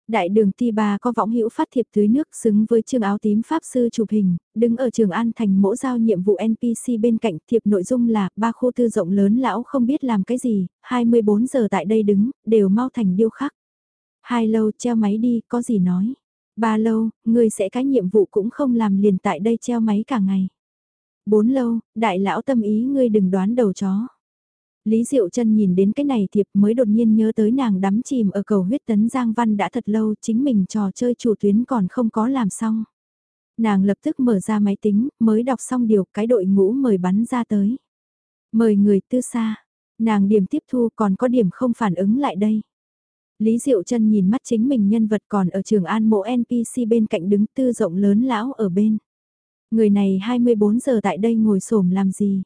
S1: Đại đường ti ba có võng hữu phát thiệp tưới nước xứng với trường áo tím pháp sư chụp hình, đứng ở trường An thành mỗ giao nhiệm vụ NPC bên cạnh thiệp nội dung là ba khu tư rộng lớn lão không biết làm cái gì, 24 giờ tại đây đứng, đều mau thành điêu khắc. Hai lâu treo máy đi, có gì nói. Ba lâu, người sẽ cái nhiệm vụ cũng không làm liền tại đây treo máy cả ngày. Bốn lâu, đại lão tâm ý ngươi đừng đoán đầu chó. Lý Diệu Trân nhìn đến cái này thiệp mới đột nhiên nhớ tới nàng đắm chìm ở cầu huyết tấn Giang Văn đã thật lâu chính mình trò chơi chủ tuyến còn không có làm xong. Nàng lập tức mở ra máy tính, mới đọc xong điều cái đội ngũ mời bắn ra tới. Mời người tư xa, nàng điểm tiếp thu còn có điểm không phản ứng lại đây. Lý Diệu Trân nhìn mắt chính mình nhân vật còn ở trường an mộ NPC bên cạnh đứng tư rộng lớn lão ở bên. Người này 24 giờ tại đây ngồi xổm làm gì?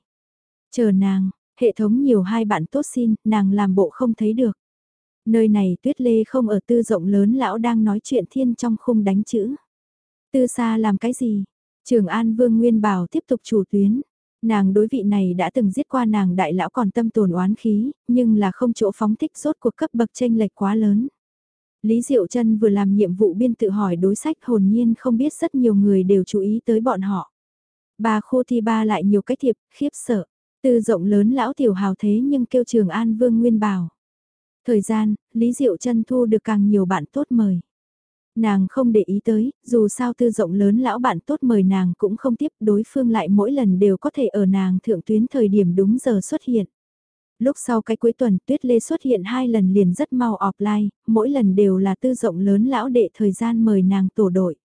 S1: Chờ nàng, hệ thống nhiều hai bạn tốt xin, nàng làm bộ không thấy được. Nơi này tuyết lê không ở tư rộng lớn lão đang nói chuyện thiên trong khung đánh chữ. Tư xa làm cái gì? Trường An Vương Nguyên Bảo tiếp tục chủ tuyến. Nàng đối vị này đã từng giết qua nàng đại lão còn tâm tồn oán khí, nhưng là không chỗ phóng thích rốt cuộc cấp bậc tranh lệch quá lớn. Lý Diệu Trân vừa làm nhiệm vụ biên tự hỏi đối sách hồn nhiên không biết rất nhiều người đều chú ý tới bọn họ. Bà khô thi ba lại nhiều cái thiệp, khiếp sợ. Từ rộng lớn lão tiểu hào thế nhưng kêu trường An Vương Nguyên bảo. Thời gian, Lý Diệu chân thu được càng nhiều bạn tốt mời. Nàng không để ý tới, dù sao tư rộng lớn lão bạn tốt mời nàng cũng không tiếp đối phương lại mỗi lần đều có thể ở nàng thượng tuyến thời điểm đúng giờ xuất hiện. Lúc sau cái cuối tuần tuyết lê xuất hiện hai lần liền rất mau offline, mỗi lần đều là tư rộng lớn lão đệ thời gian mời nàng tổ đội.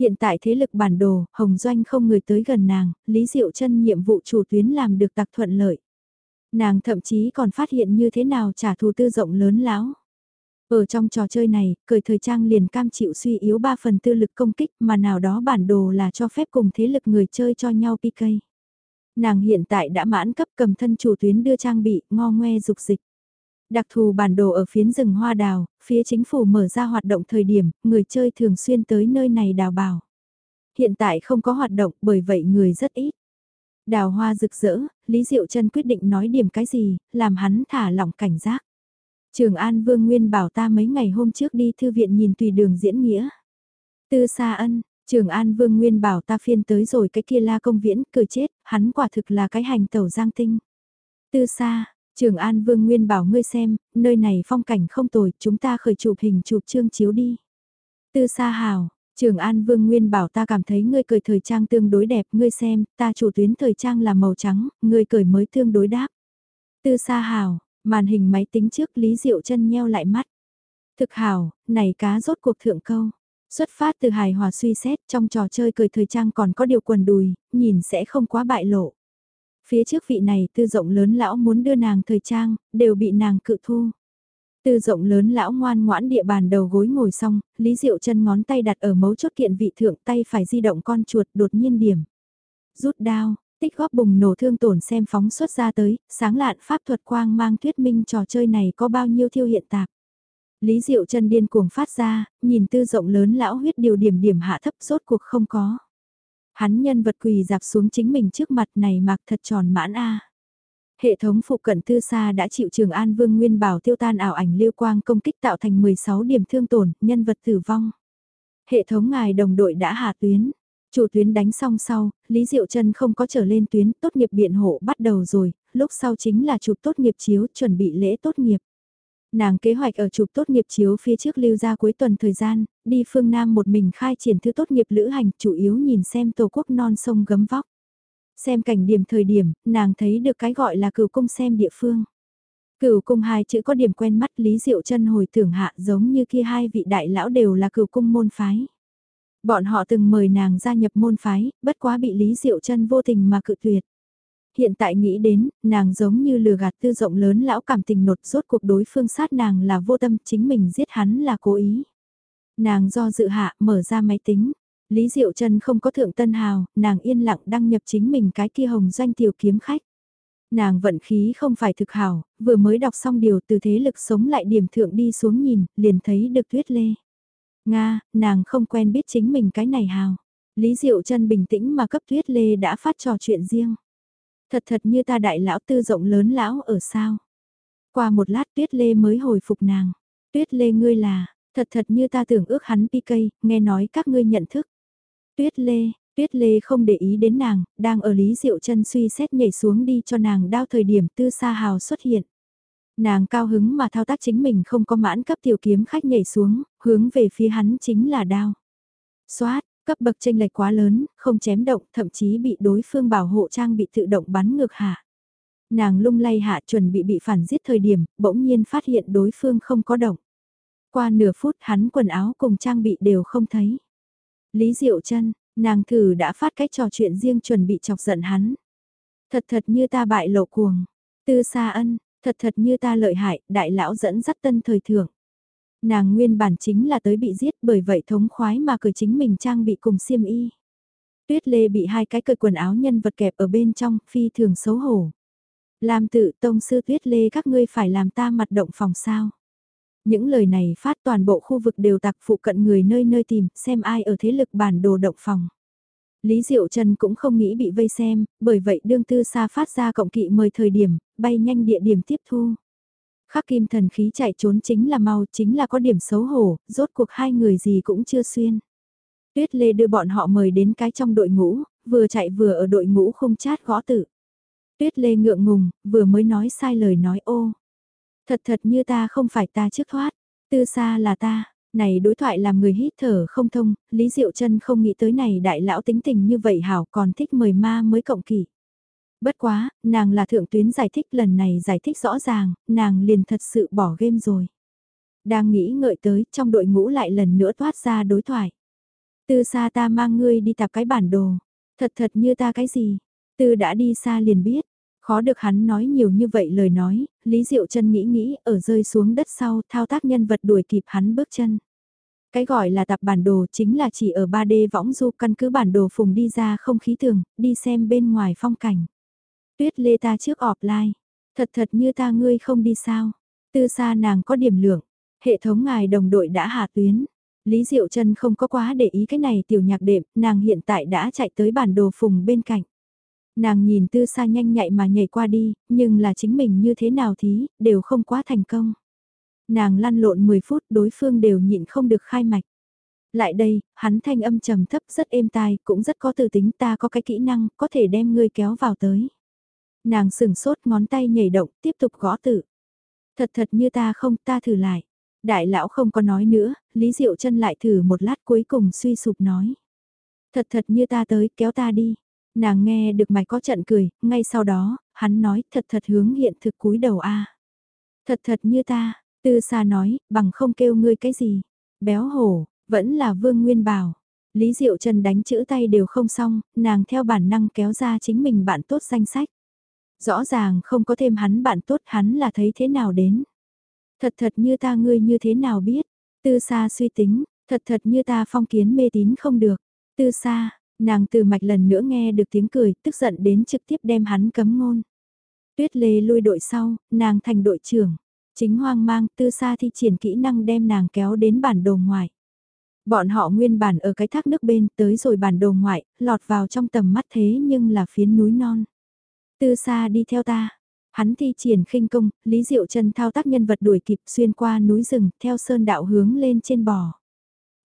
S1: Hiện tại thế lực bản đồ, Hồng Doanh không người tới gần nàng, Lý Diệu chân nhiệm vụ chủ tuyến làm được tặc thuận lợi. Nàng thậm chí còn phát hiện như thế nào trả thù tư rộng lớn lão. Ở trong trò chơi này, cười thời trang liền cam chịu suy yếu 3 phần tư lực công kích mà nào đó bản đồ là cho phép cùng thế lực người chơi cho nhau PK. Nàng hiện tại đã mãn cấp cầm thân chủ tuyến đưa trang bị, ngo ngoe dục dịch. Đặc thù bản đồ ở phiến rừng hoa đào, phía chính phủ mở ra hoạt động thời điểm, người chơi thường xuyên tới nơi này đào bảo. Hiện tại không có hoạt động bởi vậy người rất ít. Đào hoa rực rỡ, Lý Diệu Trân quyết định nói điểm cái gì, làm hắn thả lỏng cảnh giác. Trường An Vương Nguyên bảo ta mấy ngày hôm trước đi thư viện nhìn tùy đường diễn nghĩa. Tư Sa Ân, Trường An Vương Nguyên bảo ta phiên tới rồi cái kia la công viễn, cười chết, hắn quả thực là cái hành tẩu giang tinh. Tư Sa, Trường An Vương Nguyên bảo ngươi xem, nơi này phong cảnh không tồi, chúng ta khởi chụp hình chụp chương chiếu đi. Tư Sa Hào, Trường An Vương Nguyên bảo ta cảm thấy ngươi cười thời trang tương đối đẹp, ngươi xem, ta chủ tuyến thời trang là màu trắng, ngươi cười mới tương đối đáp. Tư Sa Hào, màn hình máy tính trước Lý Diệu chân nheo lại mắt. Thực hào, này cá rốt cuộc thượng câu. Xuất phát từ hài hòa suy xét trong trò chơi cười thời trang còn có điều quần đùi, nhìn sẽ không quá bại lộ. Phía trước vị này tư rộng lớn lão muốn đưa nàng thời trang, đều bị nàng cự thu. Tư rộng lớn lão ngoan ngoãn địa bàn đầu gối ngồi xong, Lý Diệu chân ngón tay đặt ở mấu chốt kiện vị thượng tay phải di động con chuột đột nhiên điểm. Rút đao, tích góp bùng nổ thương tổn xem phóng xuất ra tới, sáng lạn pháp thuật quang mang thuyết minh trò chơi này có bao nhiêu thiêu hiện tạp. Lý Diệu chân điên cuồng phát ra, nhìn tư rộng lớn lão huyết điều điểm điểm hạ thấp rốt cuộc không có. Hắn nhân vật quỳ dạp xuống chính mình trước mặt này mặc thật tròn mãn a. Hệ thống phụ cận tư xa đã chịu trường An Vương Nguyên Bảo tiêu tan ảo ảnh lưu quang công kích tạo thành 16 điểm thương tổn, nhân vật tử vong. Hệ thống ngài đồng đội đã hạ tuyến. Chủ tuyến đánh xong sau, Lý Diệu Trân không có trở lên tuyến, tốt nghiệp biện hộ bắt đầu rồi, lúc sau chính là chụp tốt nghiệp chiếu, chuẩn bị lễ tốt nghiệp. Nàng kế hoạch ở chụp tốt nghiệp chiếu phía trước lưu ra cuối tuần thời gian, đi phương Nam một mình khai triển thư tốt nghiệp lữ hành, chủ yếu nhìn xem tổ quốc non sông gấm vóc. Xem cảnh điểm thời điểm, nàng thấy được cái gọi là cửu cung xem địa phương. Cửu cung hai chữ có điểm quen mắt Lý Diệu chân hồi tưởng hạ giống như kia hai vị đại lão đều là cửu cung môn phái. Bọn họ từng mời nàng gia nhập môn phái, bất quá bị Lý Diệu chân vô tình mà cự tuyệt. Hiện tại nghĩ đến, nàng giống như lừa gạt tư rộng lớn lão cảm tình nột rốt cuộc đối phương sát nàng là vô tâm, chính mình giết hắn là cố ý. Nàng do dự hạ, mở ra máy tính. Lý Diệu Trân không có thượng tân hào, nàng yên lặng đăng nhập chính mình cái kia hồng doanh tiểu kiếm khách. Nàng vận khí không phải thực hào, vừa mới đọc xong điều từ thế lực sống lại điểm thượng đi xuống nhìn, liền thấy được tuyết lê. Nga, nàng không quen biết chính mình cái này hào. Lý Diệu Trân bình tĩnh mà cấp Tuyết Lê đã phát trò chuyện riêng. Thật thật như ta đại lão tư rộng lớn lão ở sao. Qua một lát Tuyết Lê mới hồi phục nàng. Tuyết Lê ngươi là, thật thật như ta tưởng ước hắn PK, nghe nói các ngươi nhận thức. Tuyết Lê, Tuyết Lê không để ý đến nàng, đang ở Lý Diệu chân suy xét nhảy xuống đi cho nàng đao thời điểm tư sa hào xuất hiện. Nàng cao hứng mà thao tác chính mình không có mãn cấp tiểu kiếm khách nhảy xuống, hướng về phía hắn chính là đao. Xoát, cấp bậc tranh lệch quá lớn, không chém động, thậm chí bị đối phương bảo hộ trang bị tự động bắn ngược hạ. Nàng lung lay hạ chuẩn bị bị phản giết thời điểm, bỗng nhiên phát hiện đối phương không có động. Qua nửa phút hắn quần áo cùng trang bị đều không thấy. Lý Diệu chân nàng thử đã phát cách trò chuyện riêng chuẩn bị chọc giận hắn. Thật thật như ta bại lộ cuồng. Tư xa ân, thật thật như ta lợi hại, đại lão dẫn dắt tân thời thượng. Nàng nguyên bản chính là tới bị giết bởi vậy thống khoái mà cởi chính mình trang bị cùng xiêm y. Tuyết lê bị hai cái cởi quần áo nhân vật kẹp ở bên trong, phi thường xấu hổ. Làm tự tông sư tuyết lê các ngươi phải làm ta mặt động phòng sao. Những lời này phát toàn bộ khu vực đều tặc phụ cận người nơi nơi tìm xem ai ở thế lực bản đồ động phòng. Lý Diệu Trần cũng không nghĩ bị vây xem, bởi vậy đương tư xa phát ra cộng kỵ mời thời điểm, bay nhanh địa điểm tiếp thu. Khắc kim thần khí chạy trốn chính là mau, chính là có điểm xấu hổ, rốt cuộc hai người gì cũng chưa xuyên. Tuyết Lê đưa bọn họ mời đến cái trong đội ngũ, vừa chạy vừa ở đội ngũ không chát gõ tự. Tuyết Lê ngượng ngùng, vừa mới nói sai lời nói ô. Thật thật như ta không phải ta trước thoát, tư xa là ta, này đối thoại làm người hít thở không thông, Lý Diệu chân không nghĩ tới này đại lão tính tình như vậy hảo còn thích mời ma mới cộng kỳ. Bất quá, nàng là thượng tuyến giải thích lần này giải thích rõ ràng, nàng liền thật sự bỏ game rồi. Đang nghĩ ngợi tới, trong đội ngũ lại lần nữa thoát ra đối thoại. Từ xa ta mang ngươi đi tạp cái bản đồ, thật thật như ta cái gì, từ đã đi xa liền biết, khó được hắn nói nhiều như vậy lời nói, Lý Diệu chân nghĩ nghĩ ở rơi xuống đất sau thao tác nhân vật đuổi kịp hắn bước chân. Cái gọi là tập bản đồ chính là chỉ ở 3D võng du căn cứ bản đồ phùng đi ra không khí tường, đi xem bên ngoài phong cảnh. Tuyết lê ta trước offline, thật thật như ta ngươi không đi sao. Tư xa nàng có điểm lượng, hệ thống ngài đồng đội đã hạ tuyến. Lý Diệu Trân không có quá để ý cái này tiểu nhạc đệm, nàng hiện tại đã chạy tới bản đồ phùng bên cạnh. Nàng nhìn tư xa nhanh nhạy mà nhảy qua đi, nhưng là chính mình như thế nào thí, đều không quá thành công. Nàng lăn lộn 10 phút đối phương đều nhịn không được khai mạch. Lại đây, hắn thanh âm trầm thấp rất êm tai, cũng rất có từ tính ta có cái kỹ năng, có thể đem ngươi kéo vào tới. Nàng sừng sốt ngón tay nhảy động, tiếp tục gõ tự. Thật thật như ta không, ta thử lại. Đại lão không có nói nữa, Lý Diệu chân lại thử một lát cuối cùng suy sụp nói. Thật thật như ta tới, kéo ta đi. Nàng nghe được mày có trận cười, ngay sau đó, hắn nói thật thật hướng hiện thực cúi đầu a Thật thật như ta, tư xa nói, bằng không kêu ngươi cái gì. Béo hổ, vẫn là vương nguyên bảo. Lý Diệu Trần đánh chữ tay đều không xong, nàng theo bản năng kéo ra chính mình bạn tốt danh sách. Rõ ràng không có thêm hắn bạn tốt hắn là thấy thế nào đến. Thật thật như ta ngươi như thế nào biết. Tư xa suy tính, thật thật như ta phong kiến mê tín không được. Tư xa, nàng từ mạch lần nữa nghe được tiếng cười, tức giận đến trực tiếp đem hắn cấm ngôn. Tuyết lê lui đội sau, nàng thành đội trưởng. Chính hoang mang tư xa thi triển kỹ năng đem nàng kéo đến bản đồ ngoại Bọn họ nguyên bản ở cái thác nước bên tới rồi bản đồ ngoại, lọt vào trong tầm mắt thế nhưng là phiến núi non. Tư xa đi theo ta. Hắn thi triển khinh công, Lý Diệu Trần thao tác nhân vật đuổi kịp xuyên qua núi rừng, theo sơn đạo hướng lên trên bò.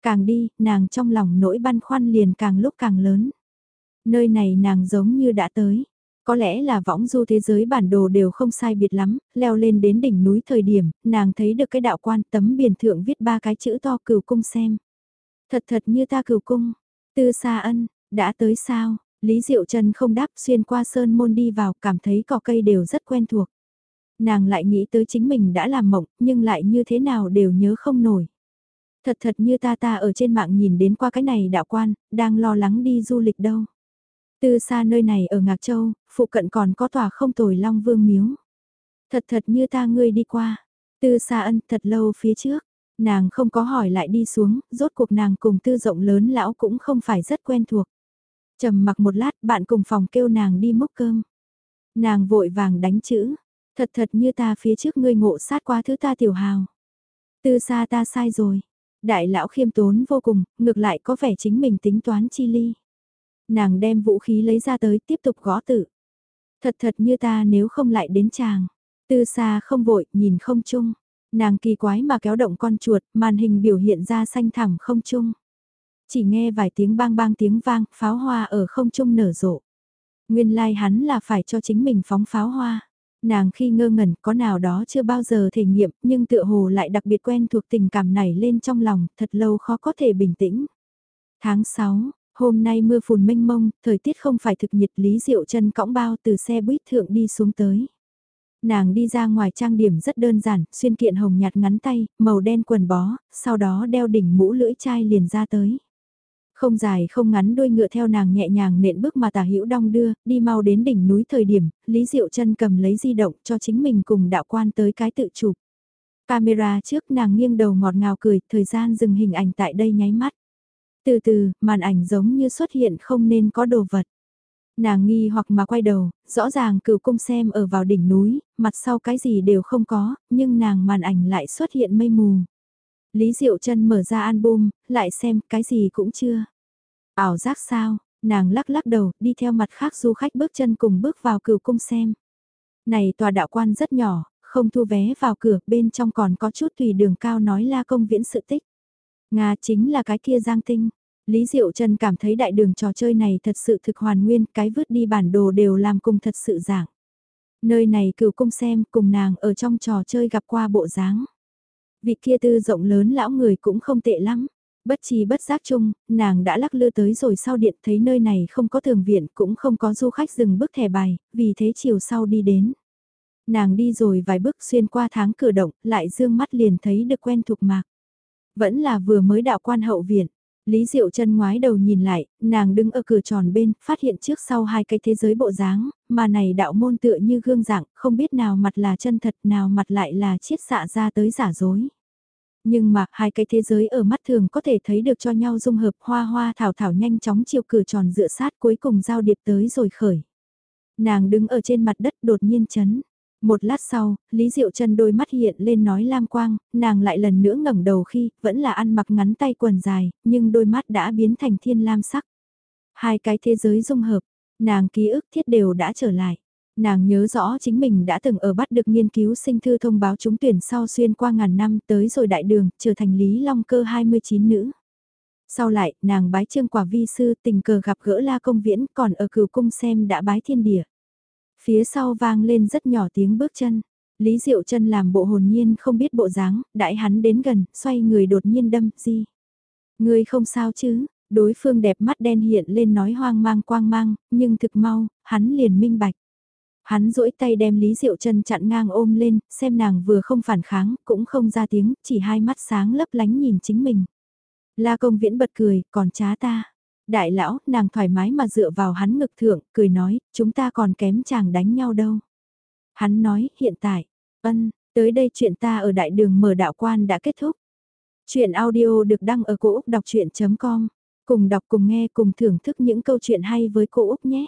S1: Càng đi, nàng trong lòng nỗi băn khoăn liền càng lúc càng lớn. Nơi này nàng giống như đã tới. Có lẽ là võng du thế giới bản đồ đều không sai biệt lắm, leo lên đến đỉnh núi thời điểm, nàng thấy được cái đạo quan tấm biển thượng viết ba cái chữ to cửu cung xem. Thật thật như ta cửu cung, tư xa ân, đã tới sao, Lý Diệu Trần không đáp xuyên qua sơn môn đi vào cảm thấy cỏ cây đều rất quen thuộc. Nàng lại nghĩ tới chính mình đã làm mộng nhưng lại như thế nào đều nhớ không nổi. Thật thật như ta ta ở trên mạng nhìn đến qua cái này đạo quan, đang lo lắng đi du lịch đâu. Từ xa nơi này ở Ngạc Châu, phụ cận còn có tòa không tồi Long Vương Miếu. Thật thật như ta ngươi đi qua. Từ xa ân thật lâu phía trước, nàng không có hỏi lại đi xuống, rốt cuộc nàng cùng tư rộng lớn lão cũng không phải rất quen thuộc trầm mặc một lát bạn cùng phòng kêu nàng đi múc cơm. Nàng vội vàng đánh chữ, thật thật như ta phía trước ngươi ngộ sát qua thứ ta tiểu hào. Từ xa ta sai rồi, Đại lão khiêm tốn vô cùng, ngược lại có vẻ chính mình tính toán chi ly. Nàng đem vũ khí lấy ra tới tiếp tục gõ tự. Thật thật như ta nếu không lại đến chàng. Từ xa không vội, nhìn không chung. Nàng kỳ quái mà kéo động con chuột, màn hình biểu hiện ra xanh thẳm không chung. Chỉ nghe vài tiếng bang bang tiếng vang, pháo hoa ở không trung nở rộ. Nguyên lai like hắn là phải cho chính mình phóng pháo hoa. Nàng khi ngơ ngẩn có nào đó chưa bao giờ thể nghiệm nhưng tựa hồ lại đặc biệt quen thuộc tình cảm này lên trong lòng thật lâu khó có thể bình tĩnh. Tháng 6, hôm nay mưa phùn mênh mông, thời tiết không phải thực nhiệt Lý Diệu chân cõng bao từ xe buýt thượng đi xuống tới. Nàng đi ra ngoài trang điểm rất đơn giản, xuyên kiện hồng nhạt ngắn tay, màu đen quần bó, sau đó đeo đỉnh mũ lưỡi chai liền ra tới. Không dài không ngắn đuôi ngựa theo nàng nhẹ nhàng nện bước mà tả hữu đong đưa, đi mau đến đỉnh núi thời điểm, Lý Diệu chân cầm lấy di động cho chính mình cùng đạo quan tới cái tự chụp. Camera trước nàng nghiêng đầu ngọt ngào cười, thời gian dừng hình ảnh tại đây nháy mắt. Từ từ, màn ảnh giống như xuất hiện không nên có đồ vật. Nàng nghi hoặc mà quay đầu, rõ ràng cửu cung xem ở vào đỉnh núi, mặt sau cái gì đều không có, nhưng nàng màn ảnh lại xuất hiện mây mù. Lý Diệu Trân mở ra album, lại xem cái gì cũng chưa. Ảo giác sao, nàng lắc lắc đầu, đi theo mặt khác du khách bước chân cùng bước vào cửu cung xem. Này tòa đạo quan rất nhỏ, không thu vé vào cửa, bên trong còn có chút tùy đường cao nói la công viễn sự tích. Nga chính là cái kia giang tinh. Lý Diệu Trần cảm thấy đại đường trò chơi này thật sự thực hoàn nguyên, cái vứt đi bản đồ đều làm cùng thật sự dạng. Nơi này cửu cung xem cùng nàng ở trong trò chơi gặp qua bộ dáng. Vị kia tư rộng lớn lão người cũng không tệ lắm. Bất chi bất giác chung, nàng đã lắc lư tới rồi sau điện thấy nơi này không có thường viện cũng không có du khách dừng bước thẻ bài, vì thế chiều sau đi đến. Nàng đi rồi vài bước xuyên qua tháng cửa động, lại dương mắt liền thấy được quen thuộc mạc. Vẫn là vừa mới đạo quan hậu viện. Lý Diệu chân ngoái đầu nhìn lại, nàng đứng ở cửa tròn bên, phát hiện trước sau hai cái thế giới bộ dáng, mà này đạo môn tựa như gương dạng, không biết nào mặt là chân thật nào mặt lại là chiết xạ ra tới giả dối. Nhưng mà hai cái thế giới ở mắt thường có thể thấy được cho nhau dung hợp hoa hoa thảo thảo nhanh chóng chiều cửa tròn dựa sát cuối cùng giao điệp tới rồi khởi. Nàng đứng ở trên mặt đất đột nhiên chấn. Một lát sau, Lý Diệu chân đôi mắt hiện lên nói lam quang, nàng lại lần nữa ngẩng đầu khi, vẫn là ăn mặc ngắn tay quần dài, nhưng đôi mắt đã biến thành thiên lam sắc. Hai cái thế giới dung hợp, nàng ký ức thiết đều đã trở lại. Nàng nhớ rõ chính mình đã từng ở bắt được nghiên cứu sinh thư thông báo trúng tuyển sau xuyên qua ngàn năm tới rồi đại đường, trở thành Lý Long Cơ 29 nữ. Sau lại, nàng bái trương quả vi sư tình cờ gặp gỡ La Công Viễn còn ở cửu cung xem đã bái thiên địa. Phía sau vang lên rất nhỏ tiếng bước chân. Lý Diệu chân làm bộ hồn nhiên không biết bộ dáng, đại hắn đến gần, xoay người đột nhiên đâm, gì. Người không sao chứ, đối phương đẹp mắt đen hiện lên nói hoang mang quang mang, nhưng thực mau, hắn liền minh bạch. Hắn duỗi tay đem Lý Diệu chân chặn ngang ôm lên, xem nàng vừa không phản kháng, cũng không ra tiếng, chỉ hai mắt sáng lấp lánh nhìn chính mình. La công viễn bật cười, còn chá ta. Đại lão, nàng thoải mái mà dựa vào hắn ngực thượng, cười nói, chúng ta còn kém chàng đánh nhau đâu. Hắn nói, hiện tại, ân, tới đây chuyện ta ở đại đường mở đạo quan đã kết thúc. Chuyện audio được đăng ở cổ Úc đọc chuyện.com, cùng đọc cùng nghe cùng thưởng thức những câu chuyện hay với cô Úc nhé.